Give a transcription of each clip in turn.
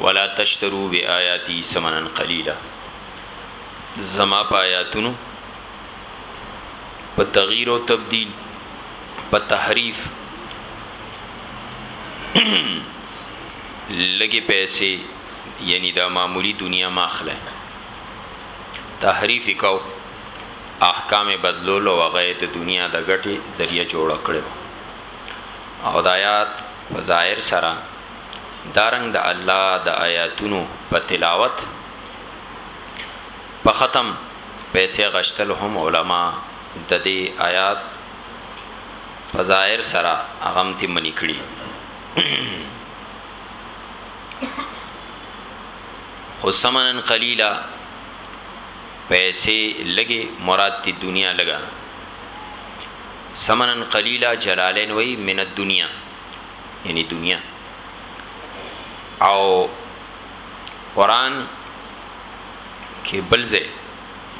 ولا تشترو بی آیاتی سمنن قلیلا زما په آیاتونو په تغییر او تبديل په تحریف لګي پیسې یعنی دا معمولی دنیا ماخله تحریف کو احکام بدلول او غیر د دنیا د غټي ذریعہ جوړ کړو او دایات ظاهر سره دارنګ د الله د آیاتونو په تلاوت په ختم پیسې غشتل هم علما د دې آیات په ظاهر سره غم تی منی کړي خو سمنن قلیلا پیسې لګي مراد دی دنیا لګا سمنن قلیلا جلالین وی من الدنیا یعنی دنیا او قران کې بلځه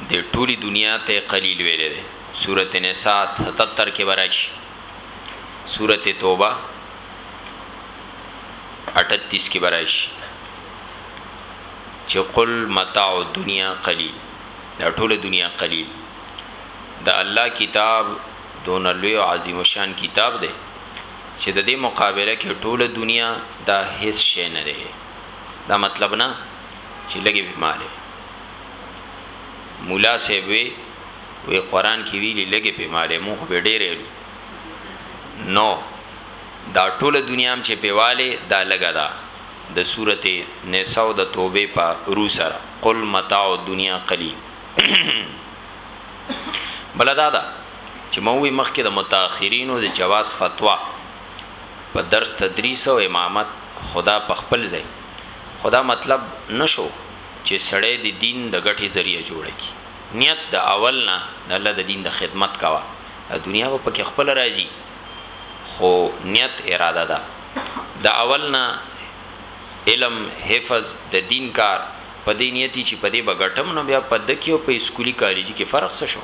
د ټولي دنیا ته قلیل ویل دي سورته نساء 77 کې ورایش سورته توبه 38 کې ورایش چې قل متاع الدنیا قلیل دا ټول دنیا قلیل دا الله کتاب دون لوی عظیم شان کتاب دی چی ددی مقابله کی ټوله دنیا دا هیڅ شی نه دی دا مطلب نه چی لږی وی مالی مولا صاحب وی وی قران کی ویلی لږی پی مالی مون خو به ډیر ایلو نو دا ټوله دنیا هم چی پیواله دا لګا دا د سورته نساء د توبه په رو سره قل متاع الدنیا قلیل بلدا دا چې موږ مخکې د متأخرینو د جواز فتوا په درس تدریس او امامت خدا په خپل ځای خدا مطلب نشو چې سړی د دین د ګټې ذریعہ جوړ کی نیت د اول نه د الله د دین د خدمت کوا د دنیا په کې خپل راځي خو نیت اراده ده د اول نه علم حفظ د دین کار په دې نیتی چې په دې بغټم نو بیا په دکیو په اسکولی کالجی کې فرق څه شو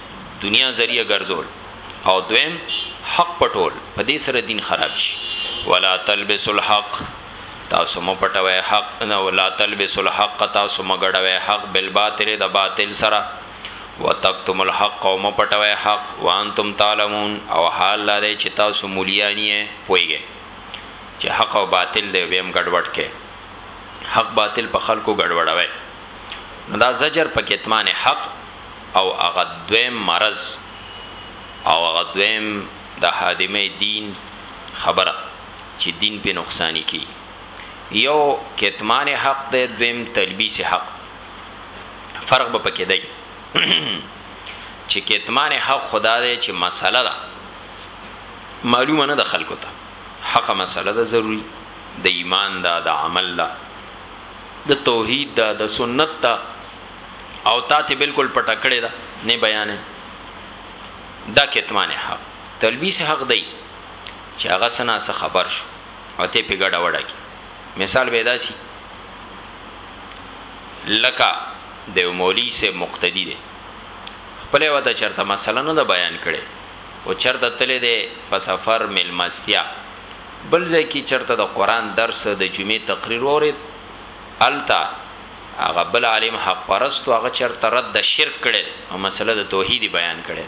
دنیا ذریعہ ګرځول او دویم حق پټول په دې سره دین خراب شي ولا تلبس الحق تاسو مو پټوي حق نه ولا تلبس الحق تاسو مو ګډوي حق بالباطل د باطل سره وتکتم الحق او مو پټوي حق وانتم تعلمون او حال لري چې تاسو مليانی پويږي چې حق او باطل دی ویم ګډوډ کې حق باطل په خلکو ګډوډوي نو دا زجر په کتمان حق او هغه دویم مرض او هغه دویم د هادمه دین خبره چی دین پی نقصانی کیږی یو کتمان حق دی دویم تلبیس حق دی فرق به پکی دی چی کتمان حق خدا دی چی مسله ده معلومه نه ده خلکو ته حق مسله ده ضروری د ایمان ده د عمل ده د توحید ده د سنت ده او تا ته بالکل پټه کړی دا نه بیانې دا کتمان حق تلبیس حق دی چې هغه سنا څه خبر شو او ته په ګډه وډه کې مثال به داسي لکه د مولوی سه مقتدی دی خپل وته چرته مثلا نه بیان کړي او چرته تلې دی په سفر ملمستیا بل ځای کې چرته د قران درس د جمعې تقریر اورید التا هغه بل عالم حق پرست هغه چرته رد د شرک کړي او مسله د توحید بیان کړي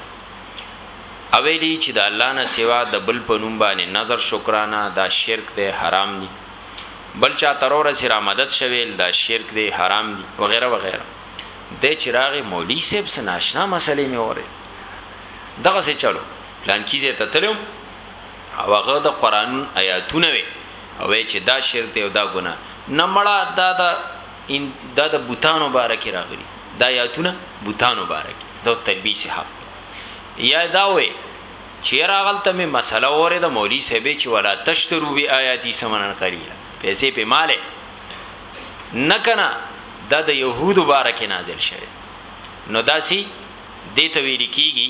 او ویلي چې د الله نه سوا د بل په نوم باندې نظر شکرانه دا شرک دی حرام دی بل چا ترور سره مدد شویل دا شرک دی حرام دی وغیرہ وغیرہ د چراغ مولوی صاحب سره ناشنا مسلې مې وره دغه څه چلو پلان کیږي ته تلم او هغه د قران آیاتونه وي او وای چې دا شرک دی او دا ګناه نه مړه دا دا ان دا د بوتانو بارکه راغلي دا یاتونه بوتانو بارکه دا تلبیس حق یا دا وای چې راغلته می مسله اوره د مولوی صاحب چې ولا تشترو بی آیاتی سمنن قلیلا پیسې په مالې نه کنا دا د يهودو بارکه نازل شوه نو داسي د تویل کیږي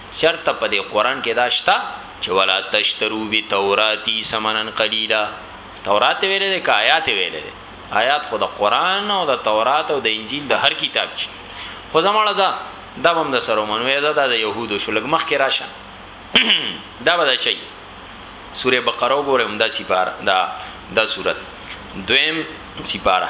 چرته په دې قران کې دا شته چې ولا تشترو بی توراتی سمنن قلیلا تورات ویل دي که آیات ویل دي آیات خو د قران او د تورات او د انجیل د هر کتاب چی خو زموږه دا دا هم د سره منوي دا د يهودو شو لګ مخ کې راشه دا به چي سوره بقره وګوره هم دا سپاره دا دا صورت دویم سپاره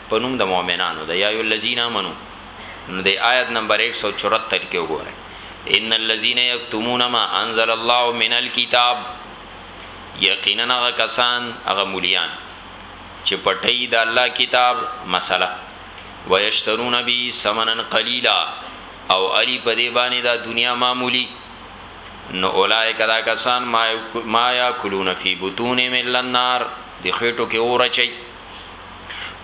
په نوم د مؤمنانو د یا یوالذین آمنو نو د آیت نمبر ایک سو چورهتر کې وګورئ ان الذین یکتمون ما انزل الله من الکتاب یقینا هغه کسان هغه مولیان چې پټي د الله کتاب مسله ويشترون به ثمنن قليلا او علی په دې باندې دا دنیا معمولی نو اولائک دا کسان ما یاکلون فی بطونهم الا النار دی خېټو کې اور چي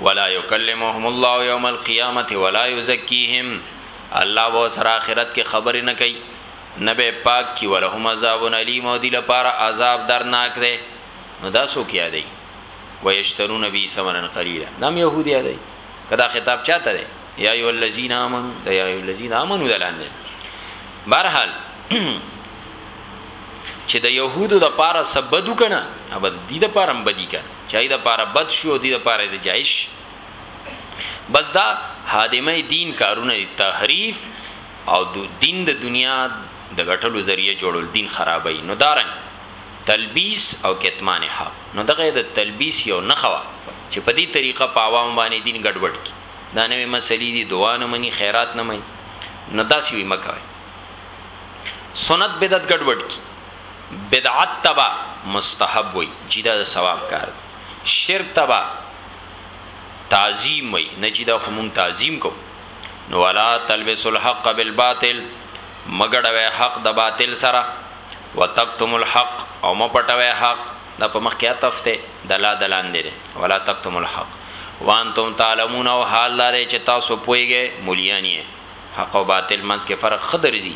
ولا یکلمهم الله یوم القیامت ولا یزکیهم الله به سره اخرت کې خبرې نه کوي نبی پاک کی ولهم عذاب الیم او دی لپاره عذاب درناک دی نو دا سو کیا دی ويشترون بی ثمنن قلیلا نام يهودیا دی کدا خطاب چاته دی یا ایو الذین آمنو دا یا ایو الذین آمنو دلان دی برحال چې د يهودو د پاره سبدو کنه ابد دي د پاره بدی کنه چای د پاره بد شو دی د پاره د جایش بس دا حادمه دین کارونه تحریف او د دین د دنیا د غټلو ذریعہ جوړول دین خرابای نو دارنګ تلبیس او کتمان حق نو دغه د تلبیس یو نخوا چې په دې طریقه په عوام باندې دین ګډوډ کی دا نوې مسلې دي دعا نه مني خیرات نه مني نو داسې وي مکه سنت بدعت ګډوډ کی بدعت ته به مستحب وایي چی دا د ثواب کار دی شرک ته به تعظیم وایي نه چی دا خو مونږ تعظیم کوو نو ولا تلبسوا الحق بالباطل مګړوي حق د باطل سره وتکتم الحق او مپټوي حق دا په مخ کې تفته دلا دلان دي ولا تکتم الحق وانتم تعلمون او حال لري چې تاسو پويږئ مليانی حق او باطل منځ کې فرق خدرزي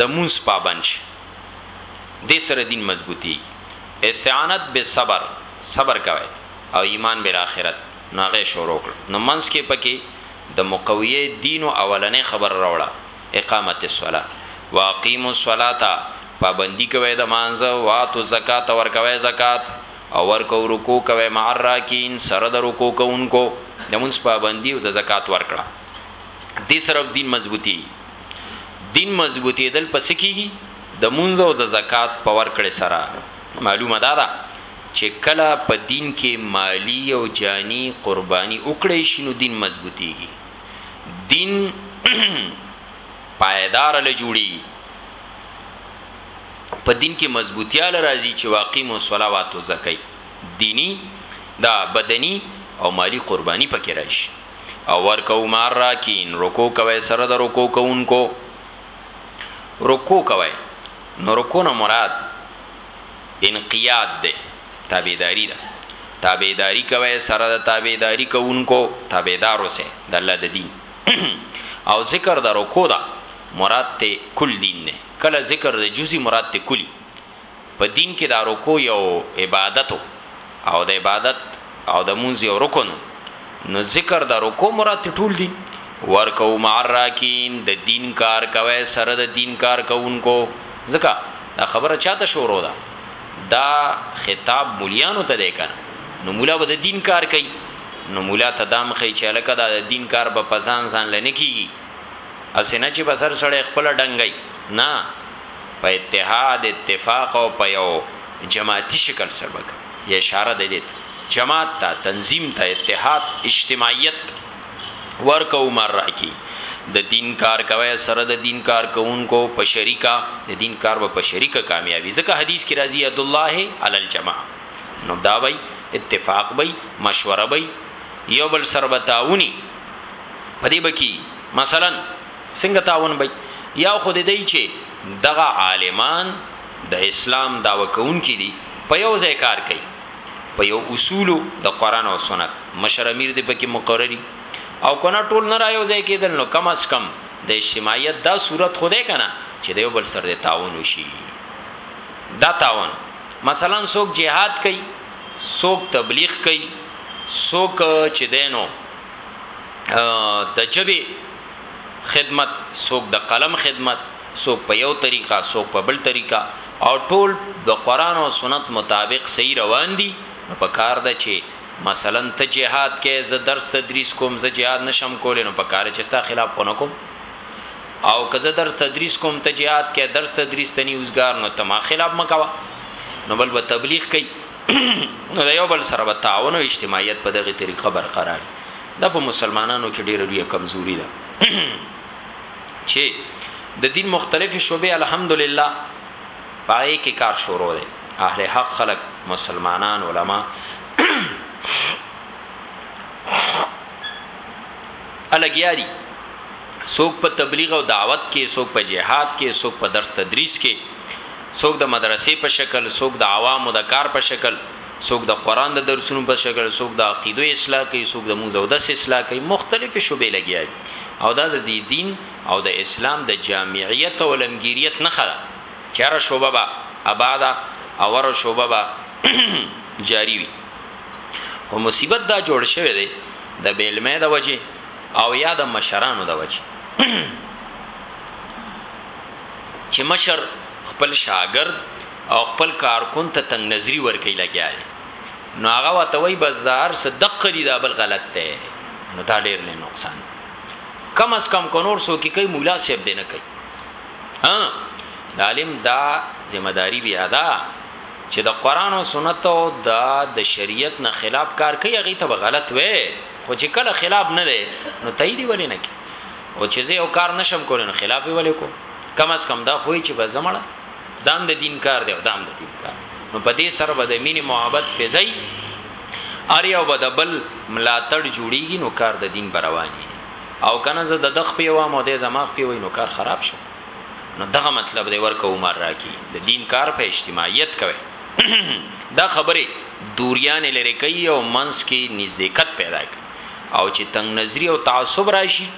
دمونځ پابند شي دې سره دين مضبوطيږي استعانت بالصبر صبر کوه او ايمان بالاخرت نو هغه يې شروع کړه نو منځ کښې پکې د مقويه دين اولنې خبره راوړه اقامت الصلاة واقيموا الصلاة پابندي کوه د مانځه واتو الزکاة ورکوه زکات او ورکو رکوع کوه مع الراکعين سره د رکوع کوونکو د مونځ پابندي او د زکات ورکړه دې سره دين مضبوطيږي. دین مضبوطیدل په څه کیږي د مونځ او د زکات په ورکړې سره معلومه ده ده چې کله په دین کې مالی او جانی قربانی وکړی شي نو دین مضبوطیږي دین پایدار له جوړي په دین کې مضبوطیا لرازي چې واقعي مو صلوات او زکای دینی دا بدنی او مالی قربانی پکې راشي او ورکو مار راکین رکو کوي سره د رکو کوونکو رکو کوي نو رکو نه مراد انقیاد ده تابعداري ده تابعداري کوي سره د تابعداري کوونکو تابعدار اوسه د الله د دین او ذکر د رکو ده مراد ته کل دین نه کله ذکر د جزئی مراد ته کلی په دين کې دا رکوع يو عبادت ؤ او د عبادت او د مونځ يو رکن ؤ نو ذکر د رکوع مراد ته ټول دين ورکوع مع الراکعين د دين کار کوي سره د دين کار کوونکو ځکه دا خبره چاته شروع ده دا خطاب مليانو ته دی کنه نو مولا به د دين کار کوي نو مولا ته دام خي چې الکه دا د دين کار به پزان ځان لنکيږي اسنه چې بسر سړی خپل ډنګي نه په اتحاد اتفاق او په یو جماعتي شکل سره به کوي یا اشاره د دې جماعت ته تنظیم ته اتحاد اجتماعیت ورکو مر راکی د دین کار کوي سره د دین کار کوونکو په شریکا د دین کار په شریکه کامیابی ځکه حدیث کې راځي اد الله علی الجماعه نو دا وای اتفاق وای مشوره وای یو بل سره بتاونی پدې بکی مثلا څنګه تاون بی یا خود دی چې دغه عالمان د اسلام داوا کون کې دي په یو ځای کار کوي په یو اصول د قران او سنت مشر امیر دی پکې مقرري او کنا ټول نه رايو ځای کېدل نو کم اس کم د اجتماعیت دا صورت خوده کنا چې دیو بل سره د تعاون وشي دا تعاون مثلا څوک جهاد کوي څوک تبلیغ کوي څوک چې دینو د جبه خدمت، څوک د قلم خدمت، څوک په یو طریقه، څوک په بل طریقه او ټول د قران او سنت مطابق صحیح روان دي، نو په کار ده چې مثلا ته جهاد کې زه درس تدریس کوم، زه جهاد نشم کولای نو په کار چې ستا خلاف خو نه کوم او که زه درس تدریس کوم ته جهاد کې درس تدریس ته نیوزګار نو ته ما خلاف مکوا نو بل به تبلیغ کوي نو یو بل سره به تعاون او اجتماعیت په دغه طریقه برقرار دا په مسلمانانو کې ډېره لویه کمزوري ده چې د دین مختلفې شوبې الحمدلله پای کې کار شروع دی اهل حق خلق مسلمانان علما الګیاري څوک په تبلیغ او دعوت کې څوک په جهاد کې څوک په درس تدریس کې څوک د مدرسې په شکل څوک د عوامو د کار په شکل څوک د قران د درسونو په شکل څوک د عقیده اصلاح کوي څوک د مونږ او د اصلاح کوي مختلف شوبې لګیا دي او دا د دې دین او د اسلام د جامعیت او لمګیریت نه خره چاره شوبه با آباد او ور شوبه با جاری وي او مصیبت دا جوړ شوی دی د بیلمه د وجه او یا د مشرانو د وجه چې مشر خپل شاګرد او خپل کارکن ته تنګ نظری ورکوي لګیا دی نو هغه وته وای بس دا هر څه دقه دي دا بل غلط دی نو دا ډیر نه نقصان کم از کم کو نور سو کې کوي مولا صاحب دی نه کوي ها د عالم دا ذمہ داری بیا ده چې د قران او سنت او دا د شریعت نه خلاف کار کوي هغه ته غلط وې خو چې کله خلاف نه دی نو تایید ولې نه کی او چې زه یو کار نشم کولای نو خلاف ولې کو کم از کم دا خوې چې بزمړه دام د دین کار دی او دام د دین کار نو په دې سره به د مینې محبت فزای اری او بدبل ملاتړ جوړیږي نو کار د دین برواني او کنه زه د دخ په وامه د زماخ په وای نو کار خراب شو نو دغه مطلب دی ورکه عمر راکی د دین کار په اجتماعیت کوي دا خبره دوریان لری کوي او منس کې نزدېکت پیدا کوي او چې تنگ نظری او تعصب راشي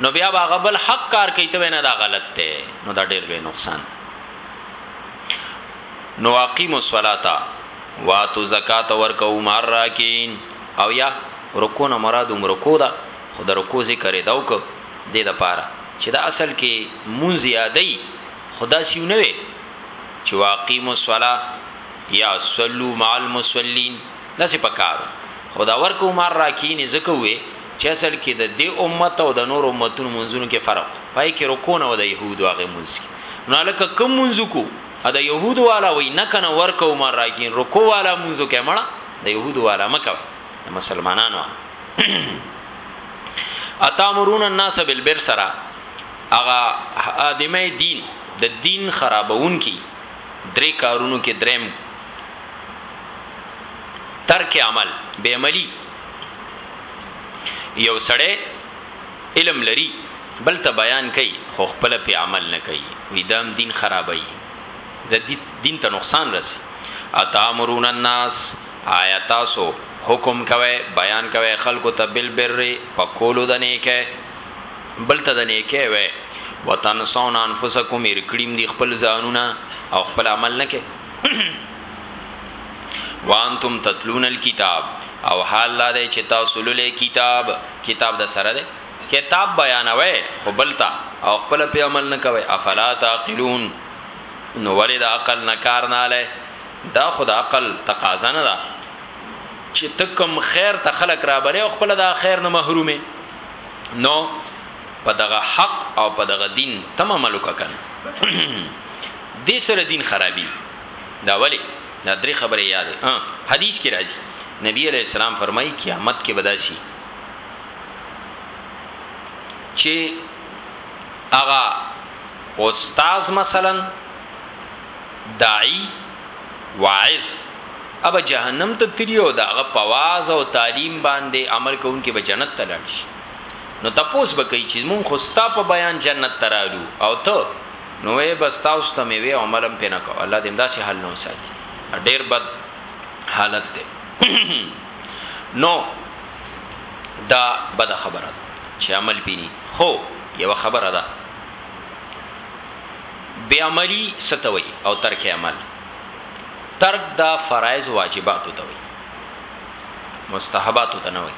نو بیا هغه بل حق کار کوي ته نه دا غلط دی نو دا ډیر به نقصان نو اقیم الصلاتا واتو زکات ورکو مار راکین او یا رکو نه مراد عمر کو دا خود رکو ذکر داو کو د دې لپاره چې دا اصل کې مون زیادای خدا سیو نه وي چې واقیم الصلا یا صلو مع المصلین داسې پکار خو دا ورک عمر راکینی ځکه وې چې اصل کې د دې امت او د نور امتونو منځونو کې فرق پای کې رکو نه و د يهودو هغه منځ کې نو الکه کم منځ کو ا د يهودو والا وې نه کنه ورک عمر راکین رکو والا منځ کې مړه د يهودو والا مکه مسلمانانو اتامرون الناس بالبر سرا اغا ادمه دین د دین خرابون کی درې کارونو کې دریم ترک عمل بے عملی یو سړی علم لري بل ته بیان کوي خو خپل په عمل نه کوي وی دام دین خرابای د دین ته نقصان رسي اتامرون الناس آیا تاسو حکم کوي بیان کوي خلکو ته بل بر په کولو د نیکه بل ته د نیکه وي وتنسون انفسکم ارکړیم دی خپل ځانونه او خپل عمل نه کوي وانتم تتلون الكتاب او حال لا دی چې تاسو لولې کتاب کتاب د سره دی کتاب بیانوي خو بلتا او خپل په عمل نه کوي افلا تعقلون نو ولې د عقل نه کار نه لای دا خود عقل تقاضا نه ده چې تکم خیر ته خلق را بلې او خپل د خیر نه محرومه نو په دغه حق او په دغه دین تم عمل وکړه دې سره دین خرابي دا ولی دا درې خبرې یادې ها حدیث کې راځي نبی علیہ السلام فرمایي قیامت کې بداسي چې اغا استاد مثلا داعی واعظ اب جهنم ته تریو دا غ پواز او تعلیم باندې عمل کوونکې به جنت ته لاړ شي نو تپوس بکې چې مون خوستا په بیان جنت ترالو او ته نو وې بس تاسو ته مې وې او عمل هم پې نه کو الله دې همداسې حال نه وساتي ډېر بد حالت دی نو دا بد خبره چې عمل پې نه خو یو خبره ده بے عملی ستوي او ترک عمل ترک دا فرایض واجبات ته وي مستحبات ته نه وي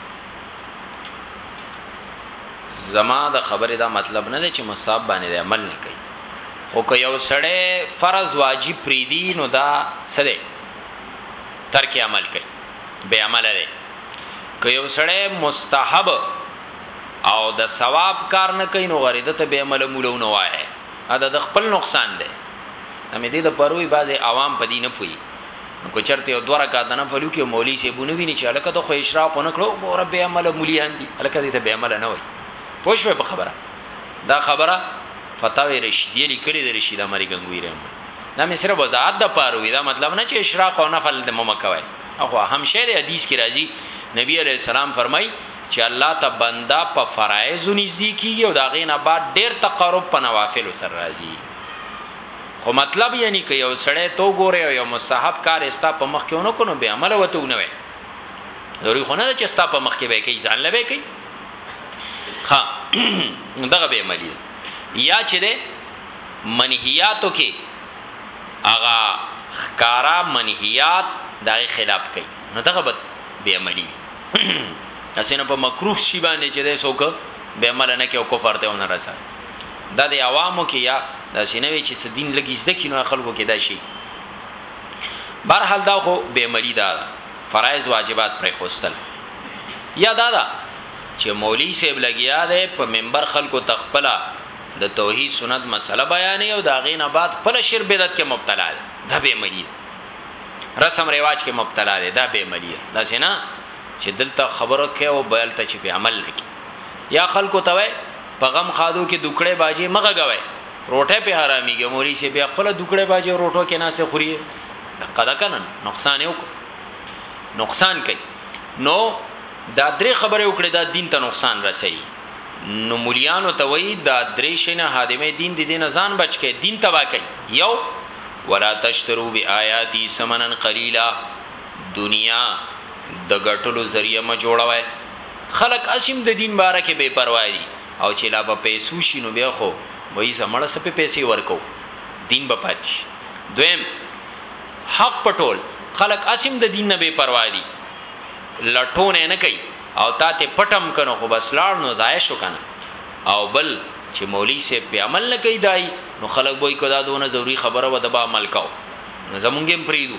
زما د خبرې دا مطلب نه دی چې مصاب باندې د عمل نه کوي خو که یو سړی فرض واجب پریدي نو دا سره ترک عمل کوي به عمل لري که یو سړی مستحب او د ثواب کار نه کوي نو غریده ته به عمل مولو نه وایي دا د خپل نقصان دی امې دې د پروي بعضي عوام پدې نه پوي نو که چرته یو دوه رکعات نه فلو کې مولوی سی بونه ویني چې الکه ته خو اشراف نه کړو ګوره به عمل مليان دي الکه دې ته به عمل نه وای پوښوي په خبره دا خبره فتاوی رشیدیه لیکلې د رشید امری غنگوی رحم دا مې سره وضاحت د پاره وی دا مطلب نه چې اشراق او نفل د مم کوي اخو هم شی د حدیث کې راځي نبی علی السلام فرمای چې الله ته بندا په فرایض نږدې کیږي او دا غینه بعد ډیر تقرب په نوافل سره راځي خو مطلب یعنی که یو سړی تو ګوره او یو مستحب کار استا په مخ کې ونه کو نو به عمل وته ونه وي ضروري خو نه ده چې استا په مخ کې به کوي ځان لوي کوي ها دغه به عملی یا چې ده منهیاتو کې اغا خکارا منهیات دغه خلاف کوي نو دغه به به عملی اسنه په مکروه شی باندې چې ده سوک به عمل نه کوي او کفر ته ونه رسېږي دا د عوامو کې یا دا سینوي چې څه دین لګي زده کینو خلکو کې دا شي برحال دا خو به مری دا فرایز واجبات پر خوستل یا دا دا چې مولوی صاحب لګیا دی په منبر خلکو تخپلا د توحید سنت مسله بیانې او دا غینه بعد خپل شر بدعت کې مبتلا دی دا به مری رسم رواج کې مبتلا دی دا به مری دا سینا چې دلته خبرو کې او بلته چې په عمل نه کې یا خلکو ته وای په غم خادو کې دوکړې باجی مغه غوي روټه په حرامي ګموري شي بیا خپل دوکړې باجی روټو کې ناسه خوري قدا کنن نقصان یو نقصان کوي نو دا درې خبره وکړه دا دین ته نقصان رسي نو مليانو ته وای دا درې شنه حادمه دین دي دین ځان بچ کې دین تبا کوي یو ولا تشترو بیااتی سمنن قلیلا دنیا د غټلو ذریعہ ما جوړوي خلک هسې هم د دین باره کې بې پروا دي او چې لا په پیسو شي نو بیا خو وایي ځه مړه څه په پیسې ورکوو دین به پاتې شي دویم حق پټول خلک هسې هم د دین نه بې پروا دي لټون یې نه کوي او تا ته پټم کنو خو بس لاړ نو ضایع شو کنه او بل چې مولوی سه په عمل نه کوي دای نو خلک وای کدا دونه ضروری خبره و دبا عمل کاو نو زمونږ هم پریدو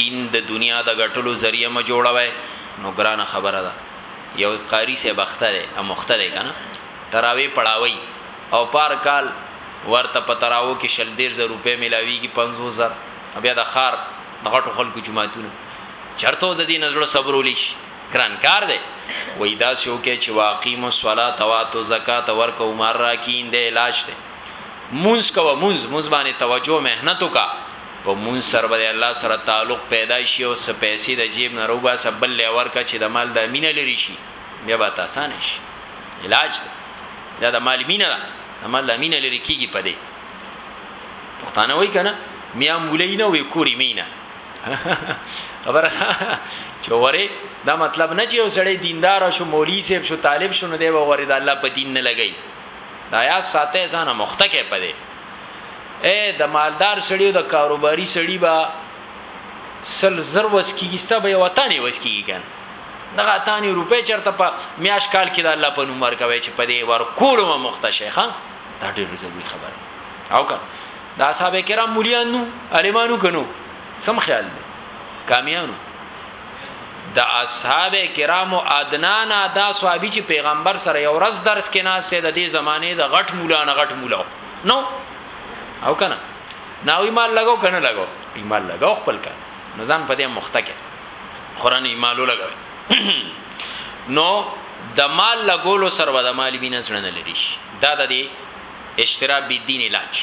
دین د دنیا د غټلو ذریعہ م جوړوي نو ګرانه خبره ده یو قاری صاحب اخته دی ا مخته دی کنه تراوی پړاوی او پار کال ورته په تراو کې شل دیر زر روپې ملاویږي 50 زر بیا د خار د غټو خلکو جماعتونه چرته د دین زړه صبرول شي کران کار دی وای دا سو کې چې واقیم الصلاه واتو زکات ورکو عمر راکین د علاج دی مونږ کوه مونږ مونږ باندې توجه مهنت وکا په مونځ سره به د الله سره تعلق پیدا شي او څه پیسې د جیب نه راوباسه بل له ورکه چې د مال د مینه لري شي بیا به تاسو شي علاج ده دا د مال مینه ده د مال د مینه لري کیږي په دې پښتانه وای کنه میا مولای نه وې کوري مینه خبره چې وره دا مطلب نه چې یو سړی دیندار شو مولوی سیب شو طالب شو نه دی وره دا الله په دین نه لګی دا یا ساته ځانه مخته کې پدې اے د مالدار سړی او د کاروباري سړی با سل زر وس کیږي ستا به وطن وس کیږي کنه دغه تانی روپې چرته په میاش کال کې د الله په نوم ورکوي چې په دې ور کولو ما مخته شیخان دا ډېر ضروري خبره او کنه دا صاحب کرام مليانو علمانو کنو سم خیال دی کامیانو د اصحاب کرامو ادنان ادا صحابي چې پیغمبر سره یو ورځ درس کې ناس د دې زمانه د غټ مولا نه غټ مولا نو او کنه نو ایمان لګاو کنه لګاو ایمان لګاو خپل کړه نظام په دې مخته کې قران ایمان لګاو نو د مال لګولو سره د مال بینه سره نه لري دا د اشتراب دین علاج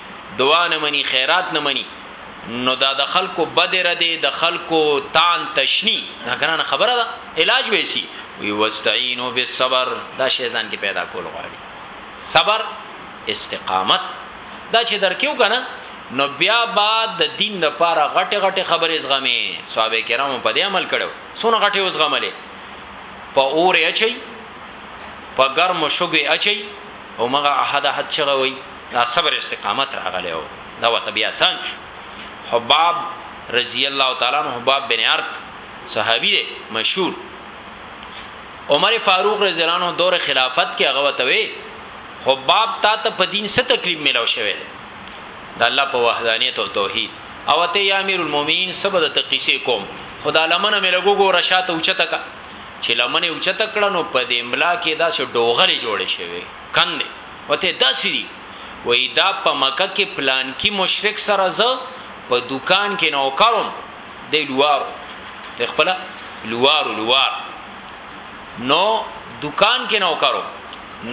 دعا نه مني خیرات نه مني نو دا د خلکو بد رده د خلکو تان تشنی دا ګرانه خبره ده علاج به شي وی واستعینوا بالصبر دا شی ځان کې پیدا کول غواړي صبر استقامت دا چې درکیو کنه نو بیا بعد د دین د پاره غټه غټه خبره زغمه صحابه کرامو په دې عمل کړو سونه غټه وزغملې په اور اچي په ګرم شګي اچي همغه احد احد چغه وي دا صبر استقامت راغلی او دا وته بیا اسان شو حباب رضی الله تعالی عنہ حباب بن ارت صحابي دی مشهور عمر فاروق رضی الله عنه دور خلافت کې هغه وته وي حباب تا ته په دین څه تکلیف ملو شوی دی د الله په وحدانیت او توحید او ته یا امیر المؤمنین سبد تقیسی کوم خدا لمنه مې لګو ګو رشاته اوچته کا چې لمن یې اوچته کړه نو په دې ملا کې داسې ډوغلې جوړې شوې کندې وته داسې دي وای دا په مکه کې پلان کې مشرک سره زه په دکان کې نو کارم د لوارو د خپل لوارو لوار نو دکان کې نو کارو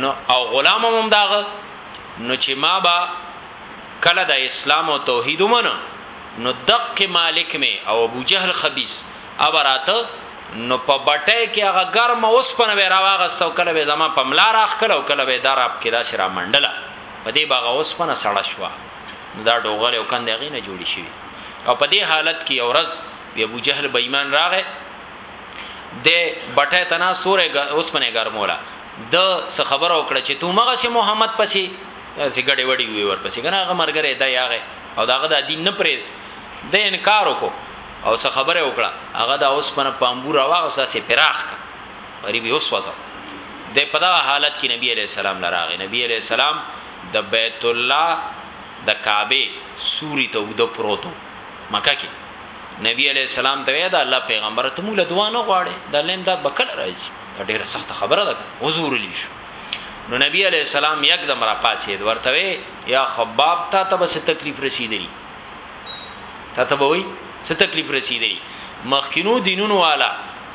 نو او غلام هم داغه نو چې ما با کله د اسلام او توحید ومنه نو دقه مالک می او ابو جهل خبيث ابه راته نو په بټه کې هغه ګرم اوسپنه به راواغسته او کله به زما په ملا راخکل او کله به داراب کې داسې را منډله په دې باغه اوسپنه سړه شوه دا ډوغل او کندې هغې نه جوړې شي او په دې حالت کې یو ورځ بیا ابو جهل به ایمان راغې د بټه تنا سورې اوسپنه ګرموله د څه خبر او کړ چې تو مغه سي محمد پسې سي ګډي وډي وي ورپسې کنه هغه مرګره دا یاغه او داغه د دین نه پرې د انکار وکړو او څه خبره وکړه هغه د اوسپنه پامبو راوغسه سي پراخ کا غریب یو سوځو د په دغه حالت کې نبی علی السلام لراغه نبی علی السلام د بیت الله د کعبه سوري ته ود پروتو مکه کې نبی علی السلام ته دا الله پیغمبر ته مولا دعا نه غواړي د لیم دا بکل راځي ډیره سخت خبره ده حضور علی شو نو نبی علی السلام یک دم را پاسې ورته یا خباب تا ته بس تکلیف رسیدلی تا ته به وي څه تکلیف رسیدلی مخکینو دینونو والا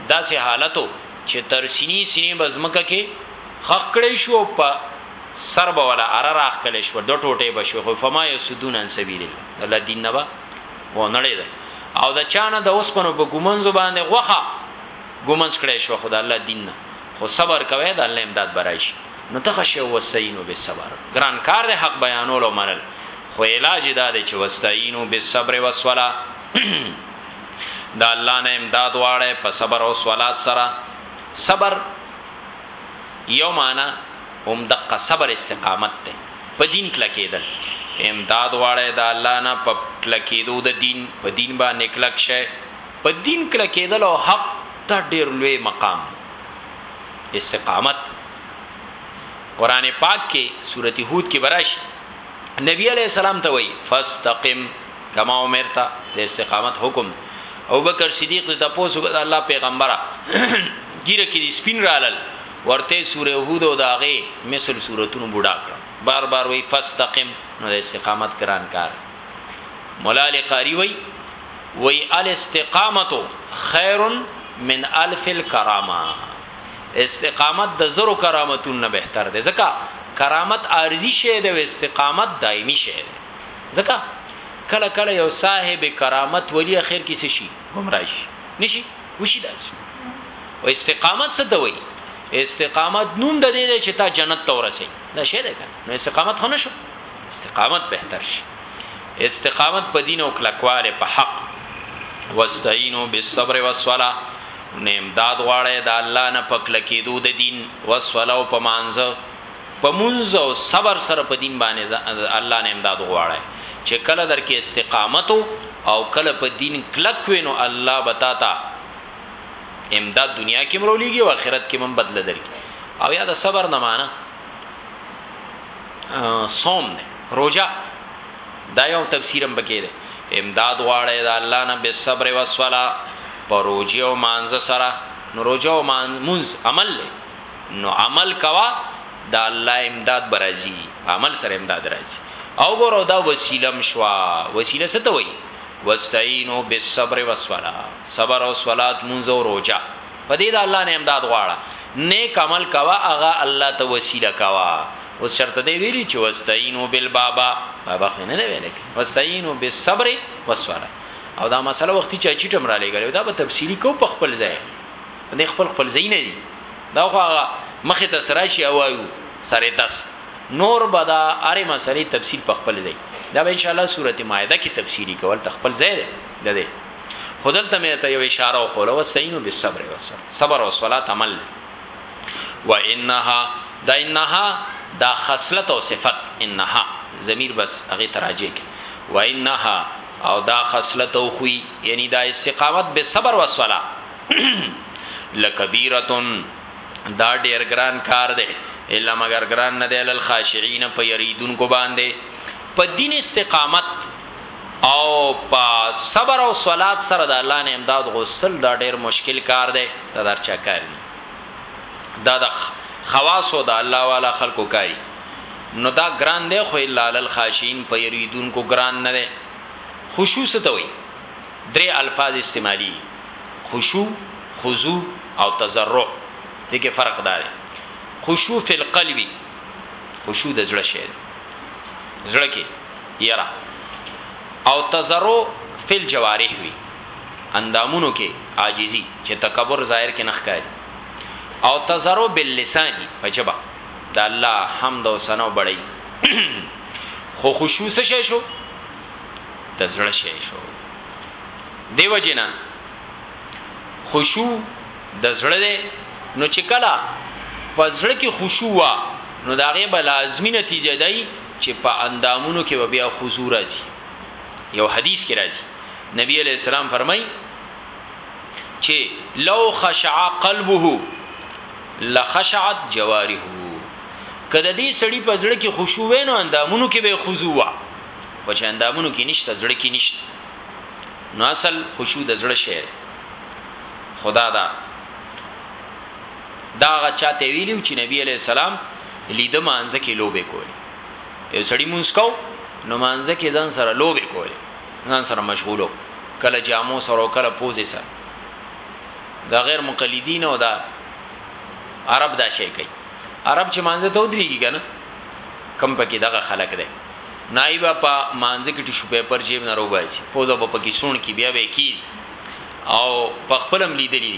داسې حالتو چې تر سینې سینې بزمکه کې خخ کړی شو په سر به ولا اره راخ کړی شو د ټوټه بشو خو فما یسدون ان سبیل الله الله دین نه با و نړی دا او د چانه د اوسپنو په ګومنځ باندې غوخه ګومنځ کړی شو خدای الله دین نه خو صبر کوي د الله امداد برایش نو تخشه وسینو به صبر ګران کار د حق بیانولو منل خو علاج یې دا دی چې واستعینو بالصبر والصلاة د الله نه امداد غواړی په صبر او صلات سره صبر یو معنی هم دقه صبر استقامت ده په دین کلکېدل امداد غواړی د الله نه په کلکېدو د دین په دین باندې کلک شي په دین کلکېدل او حق دا ډېر لوی مقام استقامت قران پاک کې سورته هود کې براشي نبی علیہ السلام ته وای فاستقم کما امرتا د استقامت حکم او بکر صدیق ته تاسو د الله پیغمبره ګیره کې سپین رالل ورته سوره هود او داغه مثل سوراتونو بوډا کړ بار بار وای فاستقم نو د استقامت کران کار مولا علی قاری وای وای الاستقامت خیر من الف الکرامه استقامت د زرو کرامتون نه بهتر دی ځکه کرامت عارضی شی دی او استقامت دایمی شی دی ځکه کله کله یو صاحب کرامت ولی اخر کې شي گمراه شي نشي وشي داسې او استقامت څه ته وایي استقامت نوم د دې چې تا جنت ته ورسې دا شی دی نو استقامت خو نشو استقامت بهتر شي استقامت په دین او کلکواله په حق واستعینوا بالصبر والصلاه نه امداد غواړی د الله نه پکله کېدو د دین والصلاه او په مانځه په منځ او صبر سره په دین باندې الله نه امداد غواړی چې کله در کې استقامت او کله په دین کلک وینو الله بتا تا امداد دنیا کې مرولیږي او آخرت کې هم بدل درکې او یا د صبر نه معنی صوم دی روزه دا یو تفسیرم بکې دی امداد غواړی دا الله نه به صبر او صلا پر روزه او مانز سره نو روزه او مانز عمل دی نو عمل کوا دا الله امداد برازي عمل سره امداد راځي او ګورو دا وسیلم شوا وسیله څه ته وایي واستعینوا بالصبر والصلاه صبر او صلات مونږ او روزه په دې د الله نه امداد غواړه نیک عمل کوه هغه الله ته وسیله کوه اوس شرط دی ویلی چې واستعینوا بالبابا بابا خو نه دی ویل کې واستعینوا بالصبر والصلاه او دا مسله وختي چا چیټم را لګل دا به تفصیلی کو په خپل ځای نه خپل خپل ځای نه دی دا خو مخه ته سراشي اوایو سره داس نور بدا اره مسلې تفصیل په خپل ځای دا به ان شاء الله سورته مائده کې تفصیلی کول تخپل ځای ده خودل ته مې ته یو اشاره وکړه واستعینوا بالصبر والصلاه صبر او صلات عمل و انها دا انها دا خصلت او صفت انها ضمیر بس هغه تراجه کی و انها او دا خصلت او خوې یعنی دا استقامت به صبر او صلاه لکبیرتن دا ډیر ګران کار دی الا مگر ګران نه دی لل خاشعين په یریدون کو باندې په دین استقامت او په صبر او صلات سره د الله نه امداد غوښتل دا ډیر مشکل کار دی دا درچا کار دی دا د خواص او د الله والا خلکو کاری نو دا ګران دی خو الا علی الخاشین په یریدونکو ګران نه دی خشوع ته وي درې الفاظ استعمالي خشوع خضوع او تضرع دغه فرق دی خشوع فی القلب خشوع د زړه شی زړه کې یره او تضرع فی الجوارح وی اندامونو کې عاجزی چې تکبر ظاهر کې نه ښکاری او تضرع باللسان په جبا د الله حمد او ثنا او بړی خو خشوع څه شې شو د زړه شې شو دیو جنا خشوع د زړه دی نو چې کله پزړه کې خشوع وا نو داغه بل لازمی نتیجه دی چې په اندامونو کې به بیا خضوع راځي یو حدیث کې راځي نبی علیہ السلام فرمای چې لو خشع قلبه لخشعت جواره کله دې سړی په زړه کې خشوع وینو اندامونو کې به خضوع وا او چې اندامونو کې نشته زړه کې نشته نو اصل خشوع د زړه شی خدا دا دا هغه چاته ویلو چې نبی علی السلام لیده مانځه کې لوبه کوله یو سړی مونږ کو نو مانځه کې ځان سره لوبه کوله ځان سره مشغولو کله جامو سره کله پوزې سره دا غیر مقلدین او دا عرب دا شی کوي عرب چې مانځه ته ودرېږي کنه کم پکې دغه خلق دی نایبا په مانځه کې ټشو پیپر جیب نه روباسي پوزه په پکې سون کې بیا به کی او په خپلم لیدلی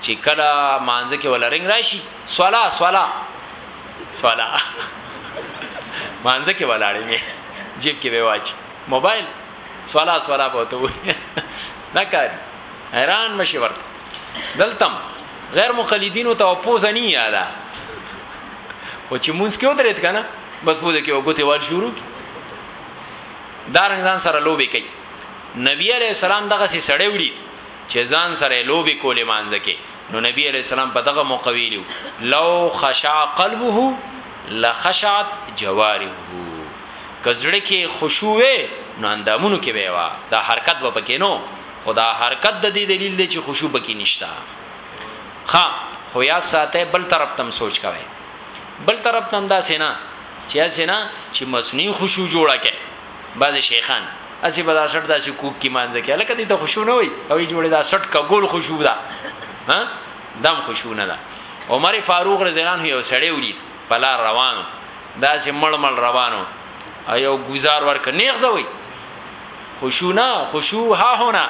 چی کله مانځه کې ولا رنګ راشي سوالا سوالا سوالا مانځه کې ولاړې مې جیب کې به واچ موبایل سوالا سوالا به ته وې نه کار حیران مشي ورته دلتم غیر مقلدینو ته پوز نه یاده خو چې مونږ کې ودرېد کنه بس پوز کې وګته وال شروع کی دار انسان سره لوبي کوي نبی علیہ السلام دغه سي سړې وړي چه ځان سره یې لوبې کولې مانځه کې نو نبی علیه السلام په دغه موقع ویلي وو، لو خشع قلبه لخشعت جوارحه که زړه کې خشوع وی نو اندامونو کې به یې وه دا حرکت به پکې نه وو خو دا حرکت د دې دلیل دی چې خشوع پکې نشته ښه خو یاد ساته بل طرف تم سوچ کوي بل طرف تم دا سینا چې سینا چې مصنوعي خشوع جوړه کړي بعض شیخان اسی په دا سټ داسې کوک کی مانځه کې الکه دې ته خوشو نه وي او یې جوړه دا سټ کا ګول خوشو ده ها دم خوشو نه ده عمر فاروق رضی الله عنه یو سړی ولید په لار روانو داسې مړمل روانو ایو گزار ورک نیغ زوی خوشو نه خوشو ها هونه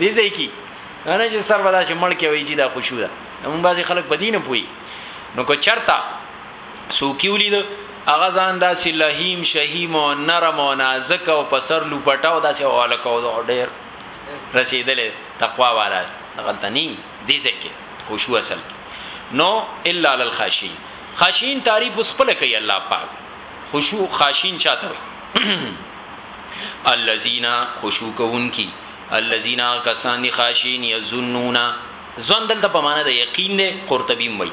دې ځای کی نه چې سر ودا چې مړ کې وایي چې دا خوشو ده موږ بعضی خلک بدینه پوي نو کو چرتا سوکی ولید هغه ځان داسې لهیم شهیم او نرم او نازک او په سر لوپټاو داسې حواله کو دا ډېر رسیدلې تقوا والا غلطه ني دي ځکه خوشو اصل نو الا للخاشین خاشین تعریف اوس خپل کوي الله پاک خوشو خاشین چاته وي الذين خوشو کوونکی الذين کسان خاشین یظنون ځوندل ته په معنا د یقین نه قرطبی وایي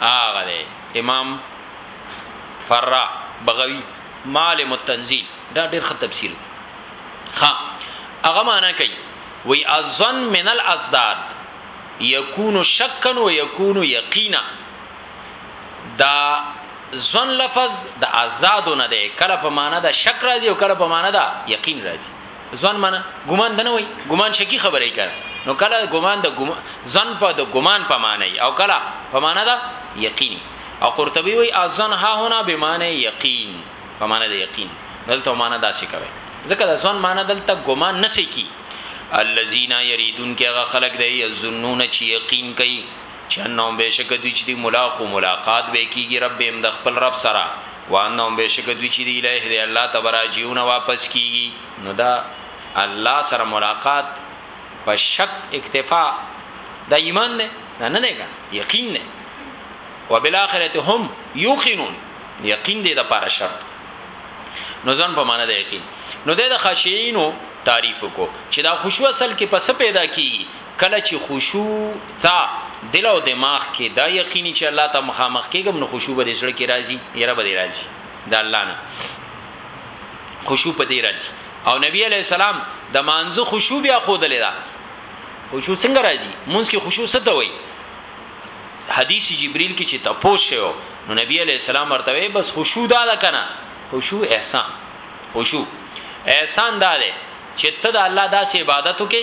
هغه دی امام فرا بغوی معالم التنزيل دا ډېر ښه تفسیر دی ها هغه معنا کوي وی اذن من الازداد یکون شکن و یکون یقینا دا ځن لفظ د ازدادو نه دی کله په معنا د شک راځي او کله په معنا د یقین راځي ځان معنا ګمان دنه وای ګمان شکی خبرې کړه نو کله ګمان د ګمان ځان په د ګمان په معنی او کله په معنی دا یقین او قرطبی وای ازن ها هنا به معنی یقین په معنی د یقین دلته معنی دا څه کوي ځکه د ځان معنی دلته ګمان نسې کی الذين يريدون کې هغه خلق دی یظنون چې یقین کوي چې انهم بېشکه دوی چې دي ملاقو ملاقات به کیږي ربهم د خپل رب سره وانهم بېشکه دوی چې دي الیه دی الله ته راجعون واپس کیږي نو دا الله سره ملاقات په شک اکتفا دا ایمان نه نه نه نه یقین نه وبالاخره هم یوقنون یقین دې د پاره شرط نو ځان په معنا ده یقین نو د خاشعینو تعریف کو چې دا خوشو اصل کې پس پیدا کیږي کله چی خشوع ته دل او دماغ کی دا یقینی چی الله ته مخامخ کیږم نو خشوع به د زړه کی راځی یره به راځی د الله نه خشوع په دې راځي او نبی علی السلام د مانزه خشوع بیا خود لیدا خشوع څنګه راځي مونږ کې خشوع څه ته وایي حدیث جبرئیل کې چې تاسو شو نو نبی علی السلام ورته وایي بس خشوع دا ده کنه خشوع احسان خشوع احسان دا ده چې ته د الله داسې عبادت وکې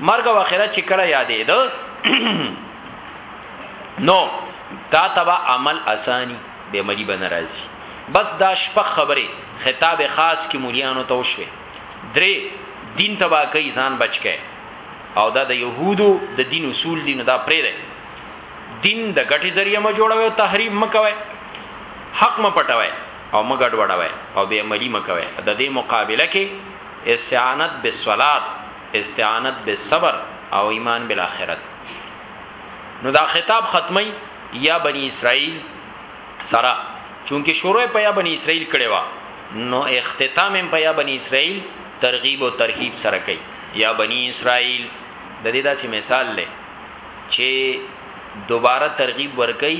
مرګ او اخرت چې کله یادې ده نو تا تبا عمل اسانی به مری بن راځي بس دا شپه خبره خطاب خاص کې مولیانو ته وشوي درې دین تبا کوي ځان بچ کې او دا د يهودو د دین اصول دین دا پرې ده دین د غټي ذریعہ ما جوړوي او تحریب مکوي حق ما پټوي او ما ګډ وډوي او به عملی مکوي د دې مقابله کې استعانت بالصلات استعانت بالصبر او ایمان بالاخرت نو دا خطاب ختمي یا بنی اسرائیل سره چونکه شروع په یا بنی اسرائیل کړي وا نو اختتام هم په یا بنی اسرائیل ترغیب او ترهیب سره کوي یا بنی اسرائیل د دې داسې مثال لې چې دوباره ترغیب ورکي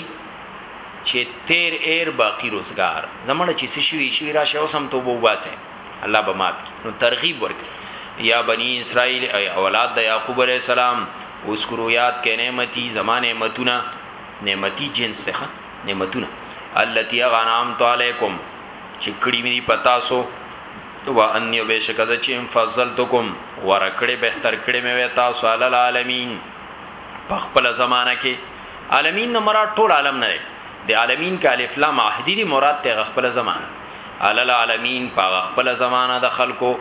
چې تیر ایر باقی روزگار زمړ چې شوي شوي راشه اوسم توبه وباسه الله به مات کی نو ترغیب ورکړي یا بنی اسرائیل ای اولاد د یعقوب علی السلام اوس کرو یاد کې نعمتي زمانه نعمتونه نعمتي جنس څخه نعمتونه التي غنام علیکم چې کړي می پتا سو و ان یو بشک د چې فضلتکم ورکړې بهتر کړې مې تاسو علی العالمین په خپل زمانہ کې عالمین نه مراد ټول عالم نه دی د عالمین کې الف لام عهدی دی مراد ته خپل زمانہ علی العالمین په خپل زمانہ د خلکو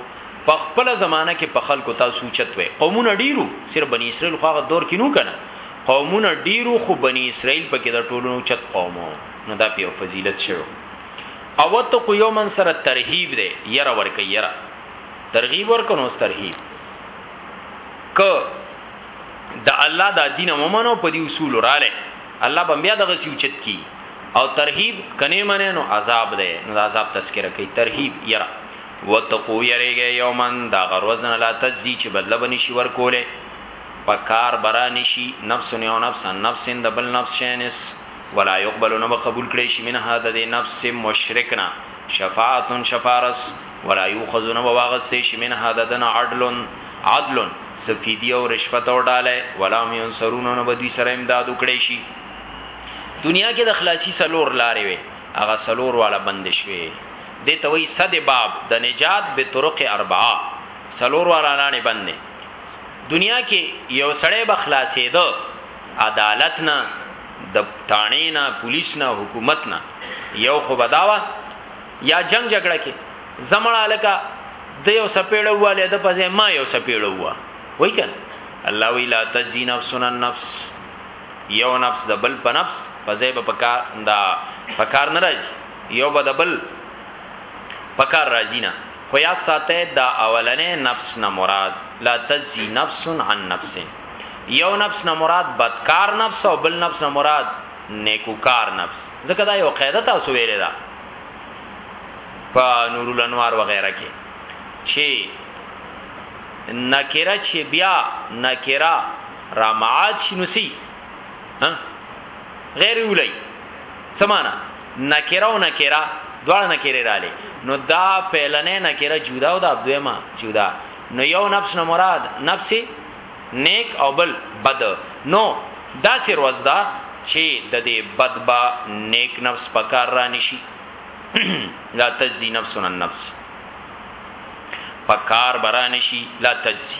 په خپل زمانہ کې په خلکو تاسو چت وي قومونه ډیرو صرف بنی اسرائیل خو هغه دور کې نو کنه قومونه ډیرو خو بنی اسرائیل په کې د ټولونو چت قومو نو دا په فضیلت شوی او ته کو یو من سره ترهیب دی یره ورکه یره ترغیب ورکنو ترهیب ک د الله د دین ومنو په دې اصول رااله الله بم بیا دغه سوچت کی او ترهیب کنه منه نو عذاب ده نو عذاب تذکرہ کوي ترهیب یرا وتقو یریږي یومن دا غروزن لا تجزی چې بدله بنی شي ورکوله پکار برا نشي نفس یو نفس نفس د بل نفس شینس ولا يقبل نو قبول کړي شي من هذا د نفس مشرکنا شفاعت شفارس ولا يؤخذ نو واغس شي من هذا دن عدل عدل سفیدی او رشوت او ډاله ولا هم ينصرون نو بدوی سره امداد وکړي شي دنیا کې د خلاصي سلور لارې وي هغه سلور والا بند شوي د توي صد باب د نجات به طرق اربعه سلور والا لارې بندې دنیا کې یو سړی به خلاصې ده عدالت نه د تانې نه پولیس نه حکومت نه یو خو بداوه یا جنگ جګړه کې زمړه لکه د یو سپېړو والے د پځه ما یو سپېړو وا وای کنه الله وی لا تزین نفس نفس یو نفس د بل په نفس په ځای به پکار دا پکار نه راځي یو به د بل پکار راځي نه خو یا ساته دا اولنې نفس نه مراد لا تزي نفس عن نفس یو نفس نه مراد بدکار نفس او بل نفس نه مراد نیکوکار نفس ځکه دا یو قاعده تاسو ویلې ده په نور الانوار وغیرہ کې چې نکره چې بیا نکره را معاد شي نو سي ها غیر ولای سمانا نکره او نکره دواړه نکره را لې نو دا پهلنې نکره جدا او دا دویما جدا نو یو نفس نه مراد نفس نیک او بل بد نو دا سر وزدا چې د دې بد با نیک نفس پکار را نشي لا تجزي نفس عن نفس پکار برانشي لا تجزي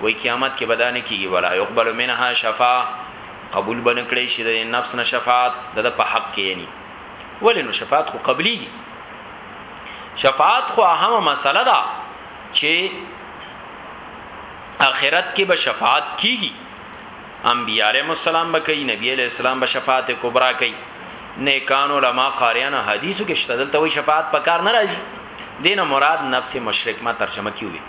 وای قیامت کې بدانه کیږي ولا يقبل منها شفاعه قبول بنکړي شي د نفس نه شفاعت د په حق کې یعنی ولې نو شفاعت خو قبلي شفاعت خو اهمه مسله ده چې اخرت کې به شفاعت کیږي انبیاء علیهم السلام به کوي نبی علیہ السلام به شفاعت کبرا کوي نیکان علما قاریان حدیثو کې شتدل ته وي شفاعت پکار نه راځي دینه مراد نفس مشرک ما ترجمه کیږي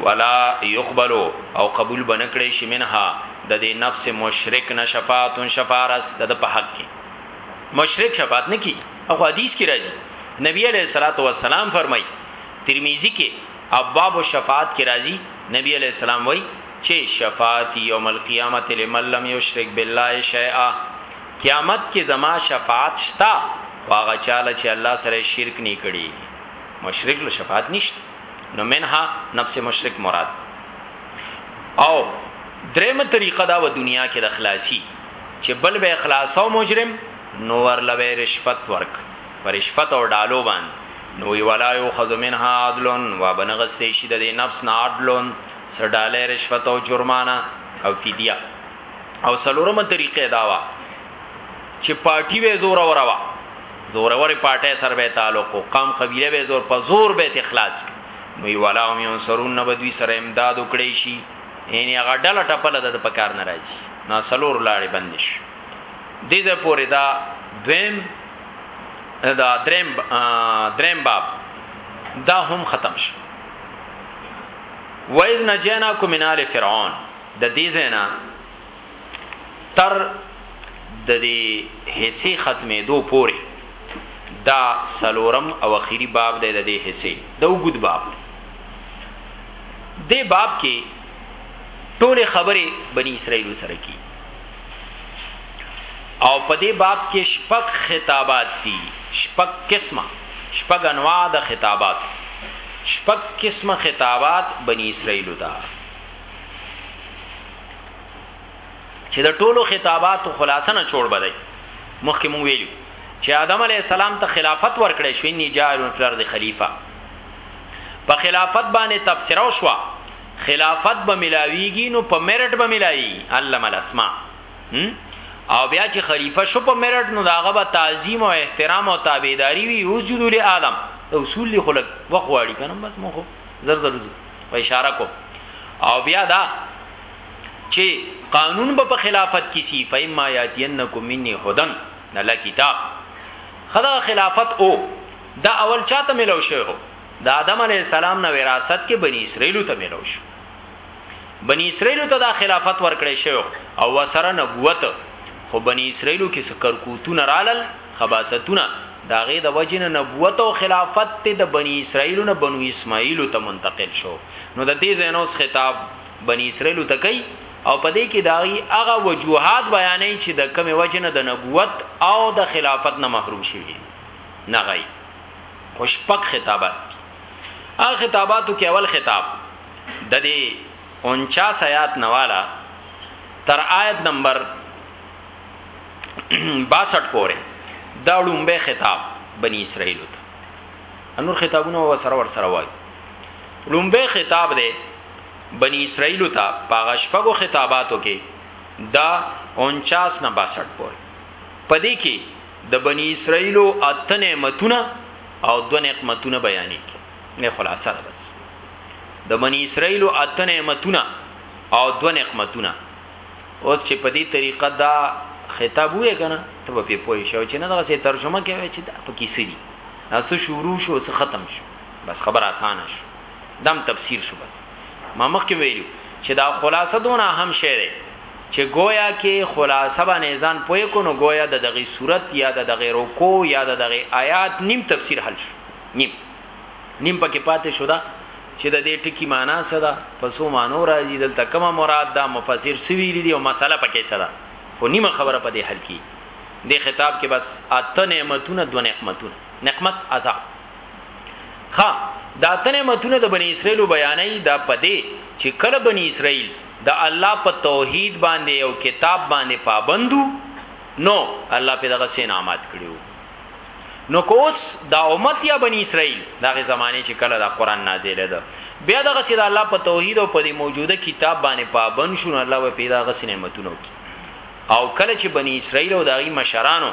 ولا يقبل او قبول به نه کړی شي منها د دې نفس مشرک نه شفاعت شفارس د په حق کې مشرک شفاعت نه کی او حدیث کې راځي نبی علیہ الصلوۃ والسلام فرمای ترمذی کې ابواب الشفاعت کې راځي نبی علیہ السلام وای چې شفاعت یوم القیامت لمن لم یشرک بالله شیئا قیامت کې زما شفاعت شتا واغه چاله چې الله سره شرک نه کړي مشرک له شفاعت نشته نو منها نفس مشرک مراد او درېمه طریقه دا و دنیا کې د خلاصي چې بل به خلاصو مجرم نو ورلوي رشوت ورک پر رشوت او ډالو باندې نو وی ولا یو خذ منها عدلن و بنغسه شي د نفس نه عدلن سړاله رشوت او جرمانه او فدیه او سلورمه طریقه داوا چې پارٹی وې زور وروا زورور پارټي سره به تعلق او قام قبيله به زور په زور به اخلاص وی ولا هم ينصرون نه بدوي سره امداد وکړي شي یعنی هغه ډله ټپله د په کار نه راځي نا سلور لاړې بند شي دې ځه پورې دا دویم دا دریم دریم باب دا هم ختم شي وایز نجینا کو منال فرعون د دې زینا تر د دې حصے ختمې دو پوري دا سلورم او اخیری باب دی د دې حصے د وګد باب دی دې باب کې ټوله خبره بنی اسرائیل سره کی او په دې باب کې شپږ خطابات دي شپږ قسمه شپږ انواع د خطابات شپږ قسمه خطابات بنی اسرائیل ته چې د ټولو خطاباتو خلاصه نه جوړ بدای مخکې مونږ ویلو چې آدم علی السلام ته خلافت ورکړې شو انی جاعل فی الارض خلیفہ په خلافت باندې تفسیر او شوا خلافت به ملاویږي نو په میرټ به ملایي علم الاسماء او بیا چې خلیفہ شو په میرټ نو داغه به تعظیم او احترام او تابعداري وي او جدو له عالم اصول له خلق وخواړي کنه بس مونږ زر زر زو په اشاره کو او بیا دا چې قانون به په خلافت کې سی فإما یاتینکم مني هدن نلا کتاب خدا خلافت او دا اول چاته ملو شو د آدم علی السلام نه وراثت کې بنی اسرائیل ته ملو شو بنی اسرائیل ته دا خلافت ورکړی شو او وسره نبوت خو بنی اسرائیل کې سکرکوتونه رالل خباستونه داغه د وجن نبوت او خلافت ته د بنی اسرائیل نه بنو اسماعیل ته منتقل شو نو د دې زینوس خطاب بنی اسرائیل ته کوي او په دې کې داغي هغه وجوهات بیانې چې د کمی وجنه د نبوت او د خلافت نه محروم شوی نه غي خوش پک خطابات دي هغه خطاباتو کې اول خطاب د دې 49 آیات نواله تر آیت نمبر 62 پورې دا لومبه خطاب بنی اسرائیل ته انور خطابونه و سره ور سره وای لومبه خطاب دی بنی اسرائیل ته پاغه شپږو خطاباتو کې دا 49 نه 62 پورې پدې کې د بنی اسرائیل او اتنه متونه او دو نعمتونه بیانې کې نه خلاصه ده بس د بنی اسرائیل او اتنه متونه او دو نعمتونه اوس چې په دې طریقه دا خطاب وې کنه ته په پوي شو چې نه دا سه ترجمه کوي چې دا په کیسه دي اسه شروع شو اسه ختم شو بس خبر اسانه شو دم تفسیر شو بس ما مخکې ویلو چې دا خلاصه دونه هم شعر چې گویا کې خلاصه باندې ځان پوي کو نو گویا د دغه صورت یا د دغه رکو یا د دغه آیات نیم تفسیر حل شو نیم نیم پکې پاتې شو دا چې د دې ټکی معنا څه ده پسو مانو راځي دلته کومه مراد ده مفسر سوي دي او مسله پکې څه ده خو نیمه خبره په دې حل کې د خطاب کې بس اته نعمتونه دو نعمتونه نعمت عذاب ها دا تنه متونه د بنی اسرائیل بیانای دا پدې چې کله بنی اسرائیل د الله په توحید باندې او کتاب باندې پابندو نو الله په دغه سین آماد کړیو نو کوس دا امت یا بنی اسرائیل دغه زمانه چې کله دا قران نازل ده بیا دغه سید الله په توحید او په دې موجوده کتاب باندې پابند شون الله په پیدا غسنه متونو کی او کله چې بنی اسرائیل او دغه مشرانو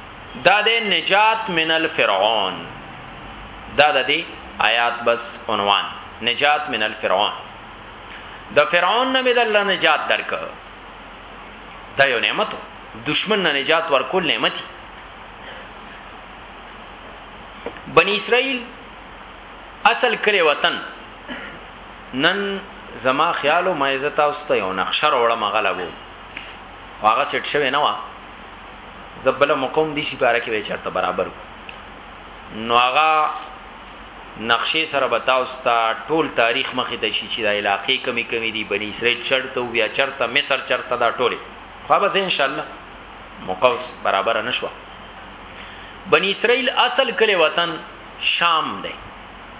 دا دی نجات من الفرعون دا د دې آیات بس عنوان نجات من الفرعون د فرعون نه مې د الله نجات درک دا یو نعمت دشمن نه نجات ورکول نعمت دی بنی اسرائیل اصل کړي وطن نن زما خیالو مې عزت اوسته یو نقشه وروړم غلبو هغه سټ شوی نه و زبل مقوم دي سپاره کې وي چرته برابر نو هغه نقشې سره بتاوستا ټول تاریخ مخې ته شي چې د علاقې کمی کمی دي بنی اسرائیل چرته او بیا چرته مصر چرته دا ټوله خو به ان شاء الله مقوس برابر نشو بنی اسرائیل اصل کله وطن شام دی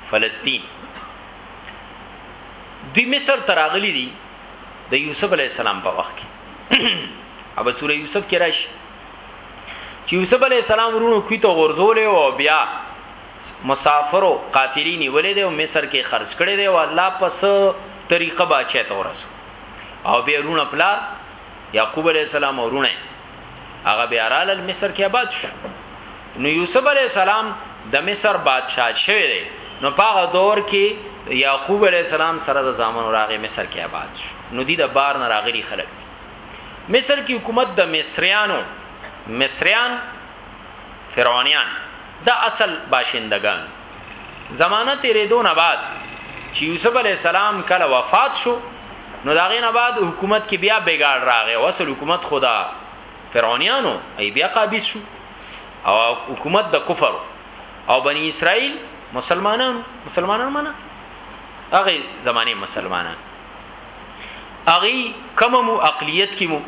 فلسطین دوی مصر تراغلی دي د یوسف علی السلام په وخت کې اب سوره یوسف کې راشي چې یوسف علی السلام ورونو کوي ته غرزول او بیا مسافرو قافلی نیولې دی او مصر کې خرج کړي دی او الله پس طریقه باچه ته ورسو او بیا رونه پلار یعقوب علی السلام ورونه هغه بیا رال مصر کې آباد شو نو یوسف علی السلام د مصر بادشاہ شوی دی نو پاغه دور کې یعقوب علی السلام سره د زامن راغې مصر کې آباد شو نو دی د بار نه راغلي خلک دي مصر کې حکومت د مصریانو مصریان فرعونیان د اصل باشندگان زمانه تیرې دون بعد چې یوسف علی السلام کله وفات شو نو داغه نه بعد حکومت کې بیا بیګاړ راغې او اصل حکومت خدا فرعونیانو ای بیا قابض شو او حکومت د کفر او بنی اسرائیل مسلمانان مسلمانان معنا هغه زمانه مسلمانان هغه کومه مو عقلیت کې مو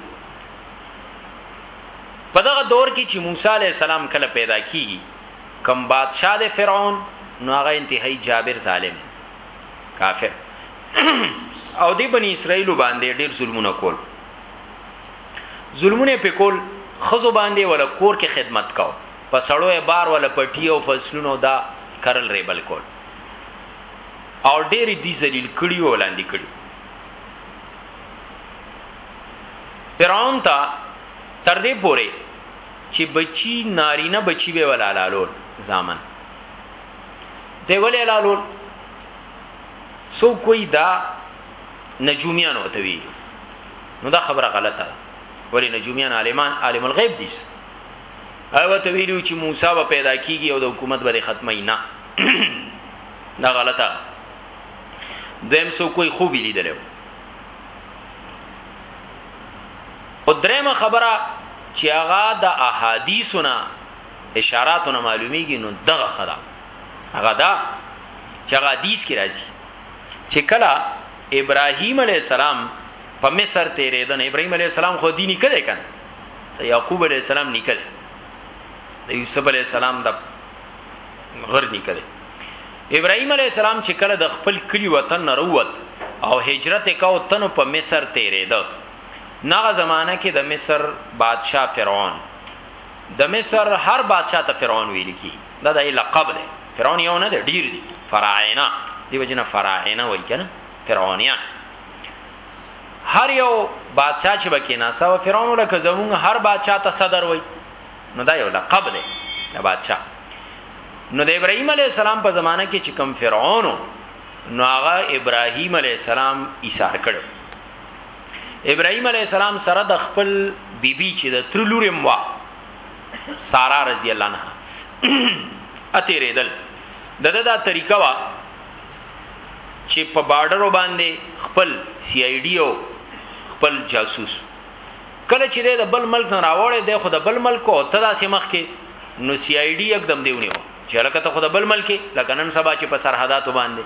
په دغه دور کې چې موسی علی السلام کله پیدا کیږي کم بادشاہ د فرعون نو هغه انتهایی جابر ظالم کافر او دی بنی اسرائیل باندې ډیر ظلمونه کول ظلمونه په کول خزو باندې ولا کور کې خدمت کاو په سړو یې بار ولا پټي او فصلونو دا کرل ریبل کول او ډېر دي ذلیل کړي او لاندې کړي فرعون ته تر دې پوري چې بچي نارینه بچي به ولا لالول زامن دی ولا لالول سو کوئی دا نجومیان وته ویلو نو دا خبره غلطه ده ولی نجومیان عالمان عالم الغیب دي هغه ته ویلو چې موسی به پیدا کیږي او د حکومت به ختمه نه دا غلطه دویم سو کوئی خوبی لیدلو او درېمه خبره چې هغه د احادیثونه اشاراتونه معلومیږي نو دغه خدا هغه دا چې هغه حدیث کې راځي چې کله ابراهیم علیه السلام په مصر تیریدنه ابراهیم علیه السلام خو دیني کړي کن ته یعقوب علیه السلام نکړي د یوسف علیه السلام د غر نکړي ابراهیم علیه السلام چې کله د خپل کلی وطن نه وروت او هجرت وکاو تنو په مصر تیریده نغه زمانہ کې د مصر بادشاه فرعون د مصر هر بادشاه ته فرعون ویل کی دا د لقب دی فرعون یو نه دی ډیر دی فراعنه دی وجنه فراعنه وای کنه فرعونیان هر یو بادشاہ چې بکې ناسا و فرعون لکه زمون هر بادشاہ ته صدر وای نو دا یو لقب دی د بادشاہ نو د ابراهیم علی السلام په زمانه کې چې کم فرعون نو هغه ابراهیم علی السلام ایثار کړو ابراهيم عليه السلام سره د خپل بیبي چې د تر لوري موا سارا رضی الله عنها اته ریدل دغه دا طریقه وا چې په بارډر باندې خپل سی آی ډی او خپل جاسوس کله چې د بل ملک نه راوړې د خود بل ملک او تدا سي مخ کې نو سی آی ډی یکدم دیونیو چې لکه ته خود بل ملک لکه نن سبا چې په سرحداتو باندې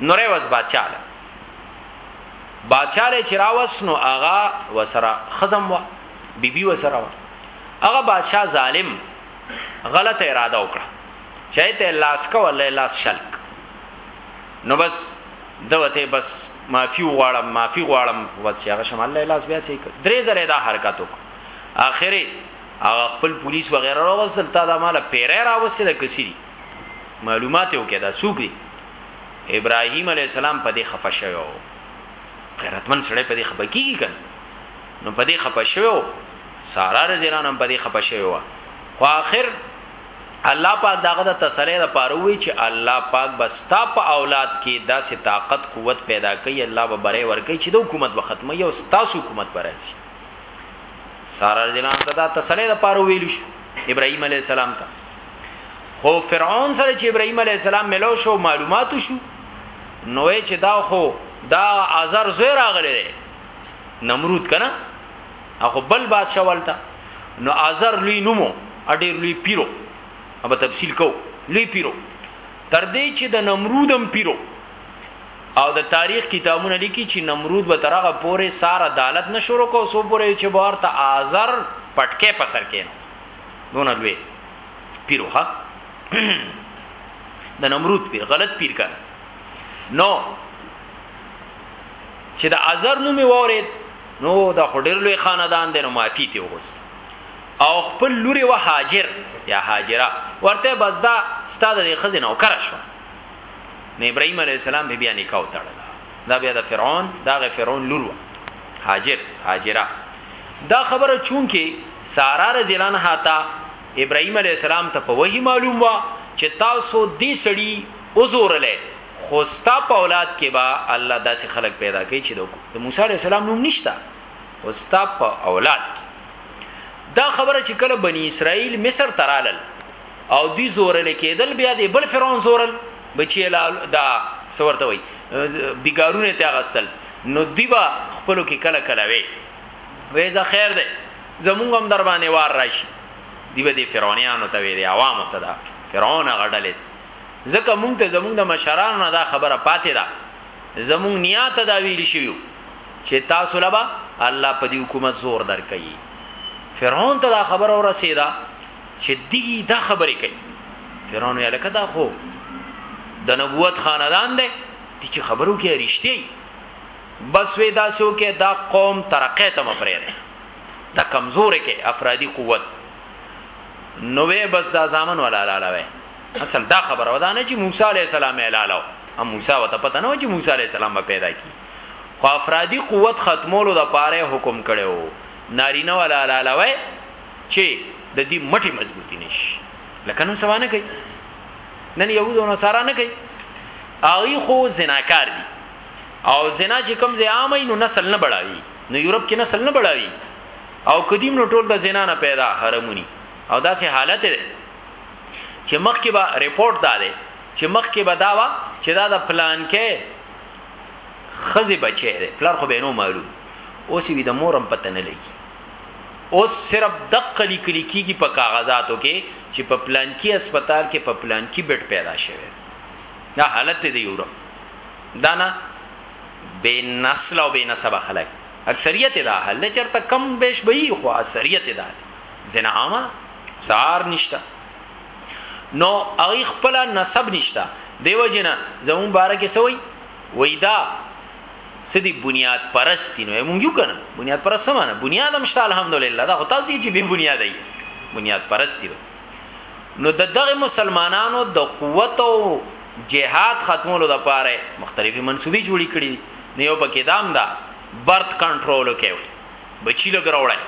نورې وز بادشاہ بادشاہ لري چې راوس نو آغا وسره خزم وا بی بی وسره و هغه بادشاہ ظالم غلط اراده وکړه چې ته لاس کو الله لاس شلک نو بس دوته بس معافي غواړم معافي غواړم بس هغه شم الله لاس بیا سې درې زره دا حرکت وک اخري هغه خپل پولیس وغیرہ راوصل تا دا مال پیره راوسته د کسری معلومات یو کړه سوق دي ابراهيم عليه السلام په دې خفه شوی غیرتمن سره په دې خبر کیږي کنه نو په دې خپه شوی و سارا رضی الله عنها په دې خپه شوی و خو اخر الله پاک داغه د تسلی د پاره وی چې الله پاک بستا په اولاد کې داسې طاقت قوت پیدا کوي الله به بره ورکړي چې د حکومت به ختمه یو ستاسو حکومت به راځي سارا رضی الله عنها دا تسلی د پاره ویل شو ابراهيم عليه السلام ته خو فرعون سره چې ابراهيم عليه السلام ملو شو معلوماتو شو نوې چې دا خو دا ازر زوی راغلی نمرود کنه هغه بل بادشاہ ولته نو ازر لوی نومو اډیر لوی پیرو ابا تفصیل کو لوی پیرو تر دې چې د نمرودم پیرو او د تاریخ کتابونه لیکي چې نمرود به ترغه پورې سار عدالت نشورو کو سو پورې چې بار ته ازر پټکه پسر کینو دونه لوی پیرو ها د نمرود پیر غلط پیر کړه نو چې د ازر نوم وورید نو دا خډیر لوی خاندان دی نو معافی ته وغوست او خپل لوري و هاجر یا هاجره ورته بزدا ستاده د خزینه او کر شو نو ابراهيم عليه السلام به بیا نکاح وتړل دا بیا د فرعون دا غ فرعون لور و هاجر هاجره دا خبره چون کې سارا رضی الله عنها تا ابراهيم عليه السلام ته په وਹੀ معلوم وا چې تاسو دې سړی اوزورلې خو ستا په اولاد کې با الله داسې خلق پیدا کوي چې د موسی عليه السلام نوم نشته خو ستا په اولاد کې دا خبره چې کله بني اسرائیل مصر ترالل او دوی زورل کېدل بیا د بل فرعون زورل بچی دا سورته وي بیګارونه ته غسل نو دیبا خپل کې کله کله وي وې زه خیر ده زمونږ هم در باندې وار راشي دیبا د فرعونانو ته وی عوامو ته دا فرعون غړلې ځکه مونږ ته زمونږ د مشرانو نه دا خبره پاتې ده زمونږ نیا ته دا ویل شویو چې تاسو لبا الله په دې حکومت زور درکړي فرعون ته دا خبره ورسېده چې دی دا خبرې کوي فرعون یې لکه دا خو د نبوت خاندان دی چې خبرو کې رښتیا بس وې دا سو کې دا قوم ترقه ته مپرې ده دا کمزور کې افرادي قوت نوې بس دا ځامن ولا لاله وې اصل دا خبره ودا نه چې موسی علی السلام اعلانو ام موسی وته پته نه و چې موسی علی السلام به پیدا کی خو افرادی قوت ختمولو د پاره حکم کړو نارینه ولا لالاوي چې د دې مټي مضبوطی نشي لکه نن سوانه کوي نن يهودو نه سارا نه کوي اغي خو زناکار دي او زنا چې کوم زی عامه نو نسل نه بڑاوي نو یورپ کې نسل نه بڑاوي او قدیم نو ټول د زنا نه پیدا حرمونی او داسې حالت دی چې مخکې به رپورت دا دی چې مخکې به دا وا چې دا د پلان کې خزي بچي دی پلار خو به نو معلوم اوس وی د مورم پته نه لګي اوس صرف دقه لیکل کیږي په کاغذاتو کې چې په پلان کې هسپتال کې په پلان کې بیډ پیدا شوه دا حالت دی یو دا نه بے نسل او بے نسب خلک اکثریت دا حل چرته کم بیش به خو اکثریت دا زنا عامه سار نشتا نو هغه خپل نسب نشتا دیو جنا زمون بارکه سوی وېدا سدي بنیاد پرستی نو مونږ یو کنه بنیاد پرست سمانه بنیاد هم شته الحمدلله دا هوتا سي چې به بنیاد دی بنیاد پرستی نو د دغه مسلمانانو د قوت او جهاد ختمولو د پاره مختلفي منسوبي جوړی کړی نو یو پکې دام دا برت کنټرول کوي بچی لګراوړای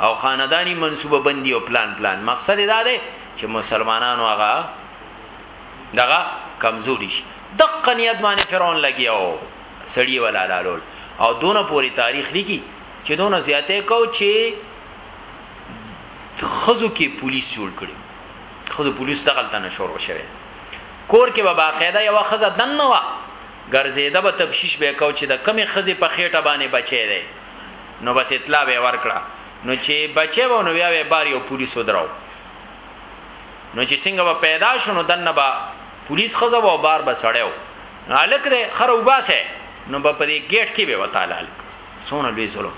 او خاندانی منصوبه بندی او پلان پلان مقصد دا دی چې مسلمانانو هغه دغه کمزوري شي دقه نیت باندې فرعون لګیاو سړی ولا لالول او دونه پوری تاریخ لیکي چې دونه زیاته کو چې خزو کې پولیس جوړ کړي خزو پولیس دغلت نه شروع شوه کور کې به باقاعده یو خزه دنه وا ګرځیدا به تبشیش به کو چې د کمی خزه په خېټه باندې بچی دی نو بس اطلاع به ورکړه نو چې بچي و نو بیا به بار یو پولیس ودراو نو چې څنګه به پیدا شونه دنه با پولیس خزه و بار به سړیو نو الک دې خره وباسه نو په دې گیټ کې به وتعالى الک سونه لوی ظلم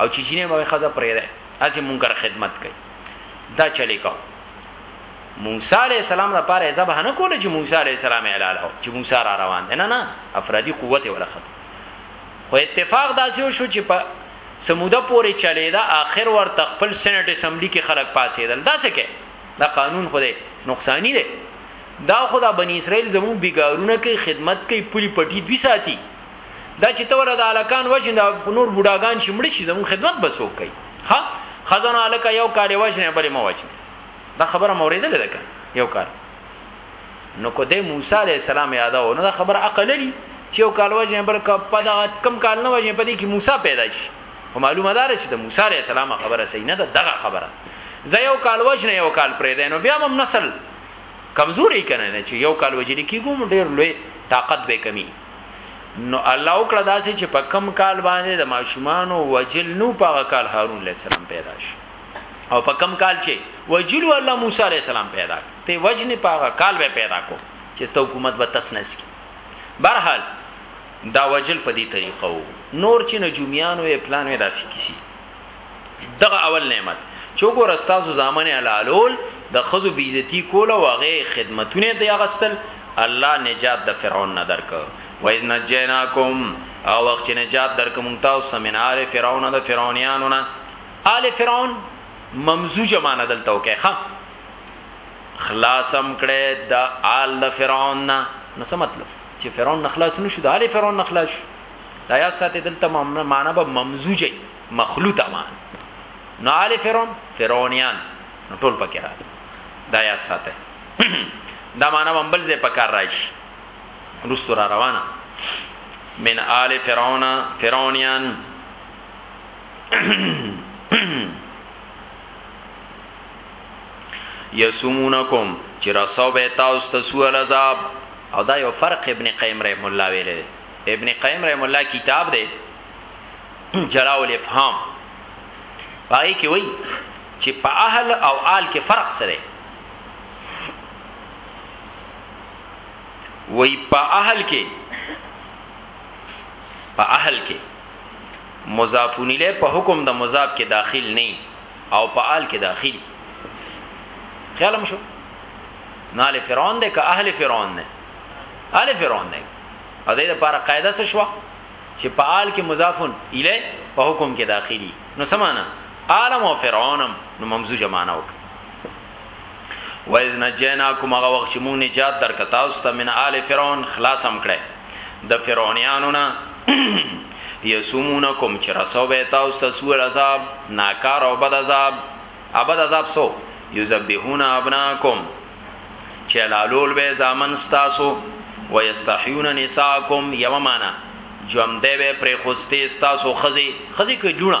او چې جنې به خزه پرې ده اسی مونږه خدمت کوي دا چلی کو موسی علی السلام لپاره زب نه کول چې موسی علی السلام اعلان هو چې موسی را روان دی نه نه افرادی قوت ولخت خو اتفاق داسې وشو چې په څه موده پورې چلېده، اخر ورته خپل سېنټ اسمبلي کې خلک پاڅېدل، دا څه کوې؟ دا قانون خو دی نقصاني دی، دا خو دا بني اسرائیل زموږ بېګارونه کوي، خدمت کوي، پولې پټي دوی ساتي، دا چې ته ورله دا هلکان وژنې، دا خو نور بوډاګان چې مړه شي، زموږ خدمت به څوک کوي؟ ښه ښځه نو هلکه یو کال یې وژنې، بل یې مه وژنې. دا خبره مو اورېدلې ده که نه؟ یو کال. نو کو دې موسی عليه السلام یاده و نو دا خبر عقل لري چې یو کال وجه بل په دا کم کال نه وجه په دې کې موسی پیدا شي او معلومه ده چې د موسی عليه السلام خبره صحیح نه ده دغه خبره زه یو کال وجه نه یو کال پرې ده نو بیا هم نسل کمزوري کنه نه چې یو کال وجه نه کیګو ډېر لوی طاقت به کمی نو الله وکړه داسې چې په کم کال باندې د ماشومان او وجل نو په کال هارون علیه السلام پیدا شي او په کم کال چې وجلو الله موسی عليه السلام پیدا ته وجن پاغه کال به پیدا کو چې ست حکومت به تسنس کی برحال دا وجل په دې طریقه وو نور چې نجومیانو یې پلان وې داسې کیسی دغه اول نعمت چې ګور استادو زامن علالول د خزو بیزتی کول او هغه خدمتونه دی غستل الله نجات د فرعون نه درک و اذ نجیناکم او وخت نجات درک مونږ تاسو من آل فرعون د فرعونانو نه آل فرعون ممزوج معنا دلته وکي ښا خلاصم کړه د آل د فرعون نه نو څه مطلب چې فرعون نه خلاص نشو د آل فرعون نه خلاص شو دا یا ساته دلته معنا به ممزوج مخلوطه معنا نو آل فرعون فرعونیان نو ټول پکې را دا یا ساته دا معنا هم بل ځای پکار راشي رستو را روانه من آل فرعون فرعونیان یسومونکم چې رسو به تاسو ته سوء العذاب او دا یو فرق ابن قیم رحم الله ویل دی ابن قیم رحم الله کتاب دی جلاء الافهام پای کې وای چې په اهل او آل کې فرق سره وای په اهل کې په اهل کې مضاف الیه په حکم د مضاف کې داخل نه او په آل کې داخل خیالم شو نال فرعون ده که اهل فرعون نه اهل فرعون نه او دې لپاره قاعده څه شو چې په آل کې مضاف الیه په حکم کې داخلي نو سمانه عالم او فرعونم نو ممزوجه معنی وکړه وایز نه جنا کوم هغه وخت چې مونږ نجات درک تاسو ته من آل فرعون خلاص هم کړي د فرعونانو نه یسومونکم چې رسو به تاسو ته سوء عذاب ناکار او بد عذاب ابد عذاب سو یذبحون ابناکم چې لالول به زامن تاسو ويستحيون نساءکم یممانا ژوند به پر خوستي تاسو خزي خزي کې ډونه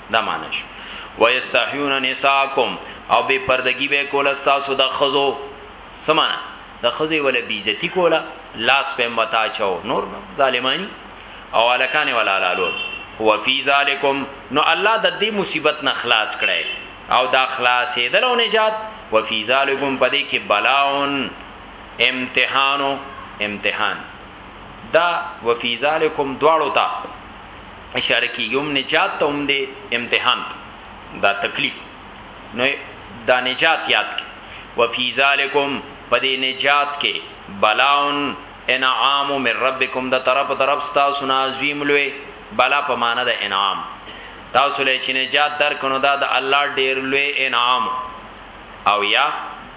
دا معنی شو ويستحيون نساءکم او بے پردگی به کول تاسو د خزو سمانه د خزې ولا بیزتی کولا لاس په متا چاو نور ظالمانی او الکان ولا لالول هو فی ذالکم نو الله د دې مصیبت نه خلاص کړي او دا خلاصې دلو نجات و فی ذالکم پدې کې بلاون امتحانو امتحان دا و فی ذالکم دواړو ته اشاره کیږي هم نجات ته هم دی امتحان ته دا تکلیف نو دا نجات یاد کی وفی ذالکم پدې نجات کې بلاون انعام من ربکم د طرف طرف تاسو نه عظیم لوی بلا په معنا د انعام تاسو له چې نجات درکنو دا د الله ډیر لوی انعام او یا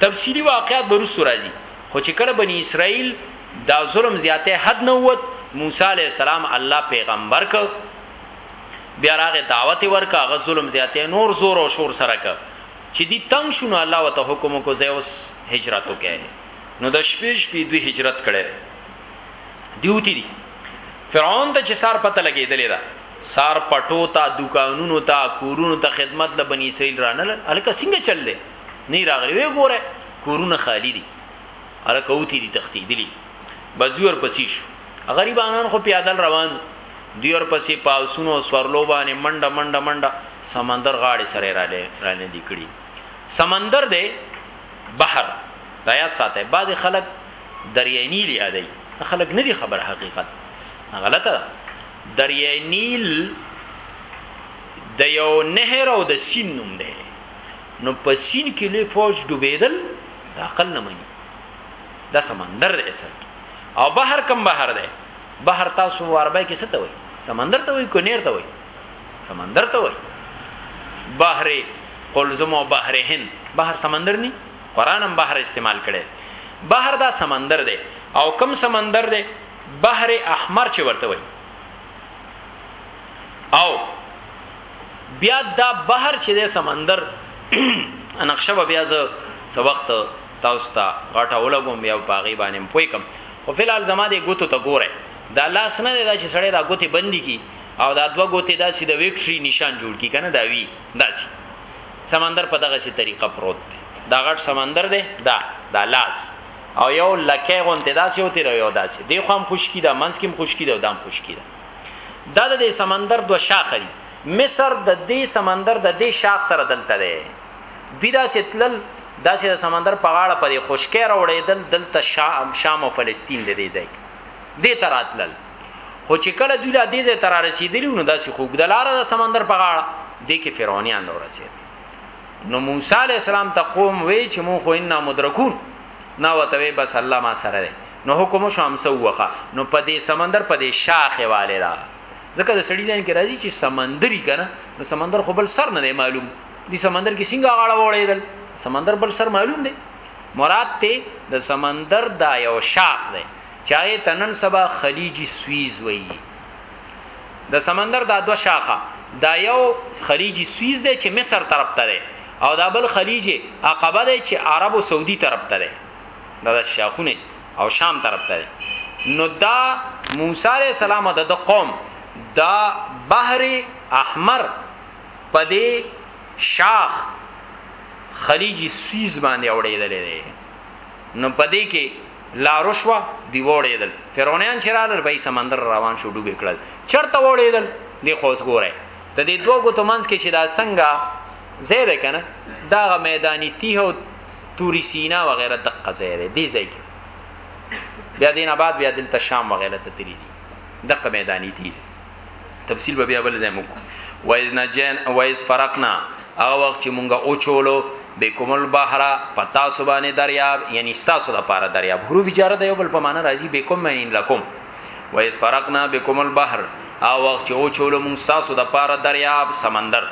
تفصیلی واقعات برستو راځي خو چې کله بنی اسرائیل دا ظلم زیاته حد نه ووت موسی علی السلام الله پیغمبر ک بیا راغه دعوت ورکا غ ظلم زیاته نور زور او شور سره ک چې دی تنگ شونه الله وت حکم کو زیوس هجرت وکړي نو د شپې شپې دوی هجرت کړي دیوتی دی فرعون ته چې سار پته لګیدلې ده سار پټو تا دکانونو تا کورونو ته خدمت له بنی اسرائیل رانل الکه څنګه چل دی نه راغلی وی ګوره کورونه خالی دي الکه اوتی دي تختیدلی بزور پسې شو غریبانان خو پیادل روان دیور پسې پاوسونو سورلو باندې منډه منډه منډه سمندر غاړې سره را لې را نه لیکړي سمندر دی بحر دا یاد ساته بعض خلک دریانی لیادای خلک نه دی خبر حقیقت غلطه دریای نیل د یو نهر او د سین نوم دی نو په سین کې لوی فوج ډوبېدل د عقل نه مني دا سمندر دی اصل او بحر کم بحر دی بحر تاسو عربی کې څه ته وایي سمندر ته وایي کونیر ته وایي سمندر ته وایي بحر قلزم او بحر هند بحر سمندر ني قران هم بحر استعمال کړي بحر دا سمندر دی او کم سمندر دی بحر احمر چې ورته وایي او بیا دا بحر چې د سمندر نقشه به بیا زه سو وخت تاسو ته غټه ولګوم یا باغی باندې پوي کم خو فلحال زما د ګوتو ته ګوره دا لاس نه دا چې سړی دا ګوتې بندي کی او دا دوه ګوتې داسې د ویکټری نشان جوړ کی کنه دا وی داسې سمندر په دغه سي طریقه پروت دی دا غټ سمندر دی دا دا لاس او یو لکه غونته داسې یو تیر یو داسې دی خو هم خشکی ده منځ کې هم خشکی ده او دام خشکی ده دا د دې سمندر دوه شاخه دي مصر د دې سمندر د دې شاخ سره دلته دی دوی داسې تلل داسې د سمندر په غاړه پرې خشکی راوړېدل دلته شام شام او فلسطین د دې ځای دې تر اتلل خو چې کله دوی د دې ځای تر رسیدلی نو داسې خوګدلاره د سمندر په غاړه دې کې فرعونیان نو رسید نو موسی علی السلام ته قوم وی چې مون خو ان مدرکون نا وتوی بس الله ما سره دی نو حکم شو هم سوخه نو په دې سمندر په دې شاخه والے دا ځکه د سړی ځین کې راځي چې سمندري کنه نو سمندر خو بل سر نه دی معلوم دی سمندر کې څنګه غاړه وړېدل سمندر بل سر معلوم دی مراد ته د سمندر دا یو شاخ دی چاہے تنن سبا خلیجی سویز وی د سمندر دا دو شاخه دا یو خلیجی سویز دی چې مصر طرف ته دی او دا بل خلیجی عقبه دی چې عرب او سعودي طرف ته دی دا د شاخونه او شام طرف ته دی نو دا موسی علی السلام د قوم دا بحر احمر په دې شاخ خلیجی سویز باندې اوړېدلې دی نو پدې کې لارو شوه دی وړېدل فرعونیان چې رالل به سمندر روان شو ډوبې کړل چرته وړېدل دی خو اوس ګوره د دې دوه ګوتو منځ کې چې دا څنګه ځای دی کنه دا غ میدانی تیه او توری سینا وغیره دقه ځای دی دی ځای کې بیا دین آباد بیا دلته شام وغیره ته تری دي دقه میدانی تیه تفصیل به بیا بل ځای موږ وایز نجین وایز فرقنا هغه وخت چې مونږه او چولو بكم البحر پتا سبانه دریاب یعنی تاسو د پاره دریاب حروف جره د یو بل په معنا راځي بكم معنی لکم وایز فرقنا بكم البحر هغه وخت چې او چولو مونږ تاسو د پاره دریاب سمندر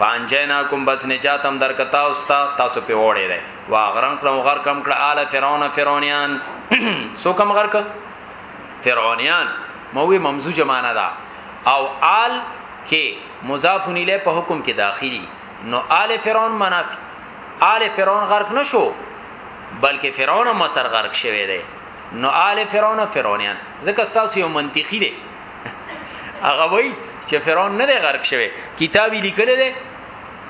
فانجینا کوم بس نجاتم در کتا او ستا تاسو په وړې ده واغرن کړم غر کم کړه آل فرعون فرعونیان سو کم غر کړه فرعونیان موی ممزوج معنا ده او آل کې مضاف الیه په حکم کې داخلي نو آل فرعون معنا آل فرعون غرق نشو بلکې فرعون هم سر غرق شوی دی نو آل فرعون فرعونیان ځکه تاسو یو منطقي دی هغه وای چې فرعون نه دی غرق شوی کتابي لیکل دی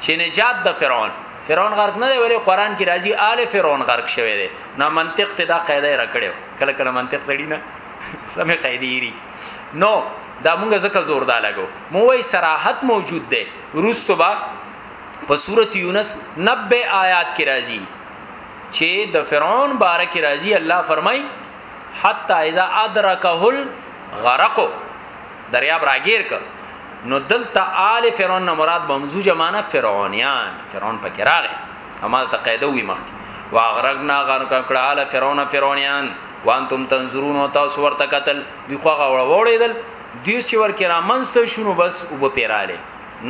چې نجات د فرعون فرعون غرق نه دی ولی قران کې راځي آل فرعون غرق شوی دی نو منطق ته دا قاعده را کړو کله کله منطق سړی نه سمه قیدیری نو دا موږ زکه زور دا لګو مو وای صراحت موجود ده روستو با په سورته یونس 90 آیات کې راځي چې د فرعون باره کې راځي الله فرمای حتا اذا ادرکه الغرق دریاب راګیر ک نو دلته آل فرعون نه مراد بمزو جمانه فرعونیان فرعون پکې راغی همال ته قاعده وی مخ واغرقنا غرق کړه ال فرعون فرعونیان وانتم تنظرون او تاسو ورته قتل دی خو غوړ وړیدل دیو چې ور کې رامنست شونو بس او به پیراله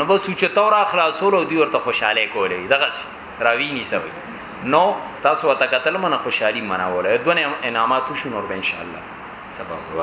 نو بس چې تور اخلاصول او دی ورته خوشاله کولې دغه راوی ني سوي نو تاسو ته قتل من خوشحالي مناوله دونه انعامات شونو ان شاء الله سبب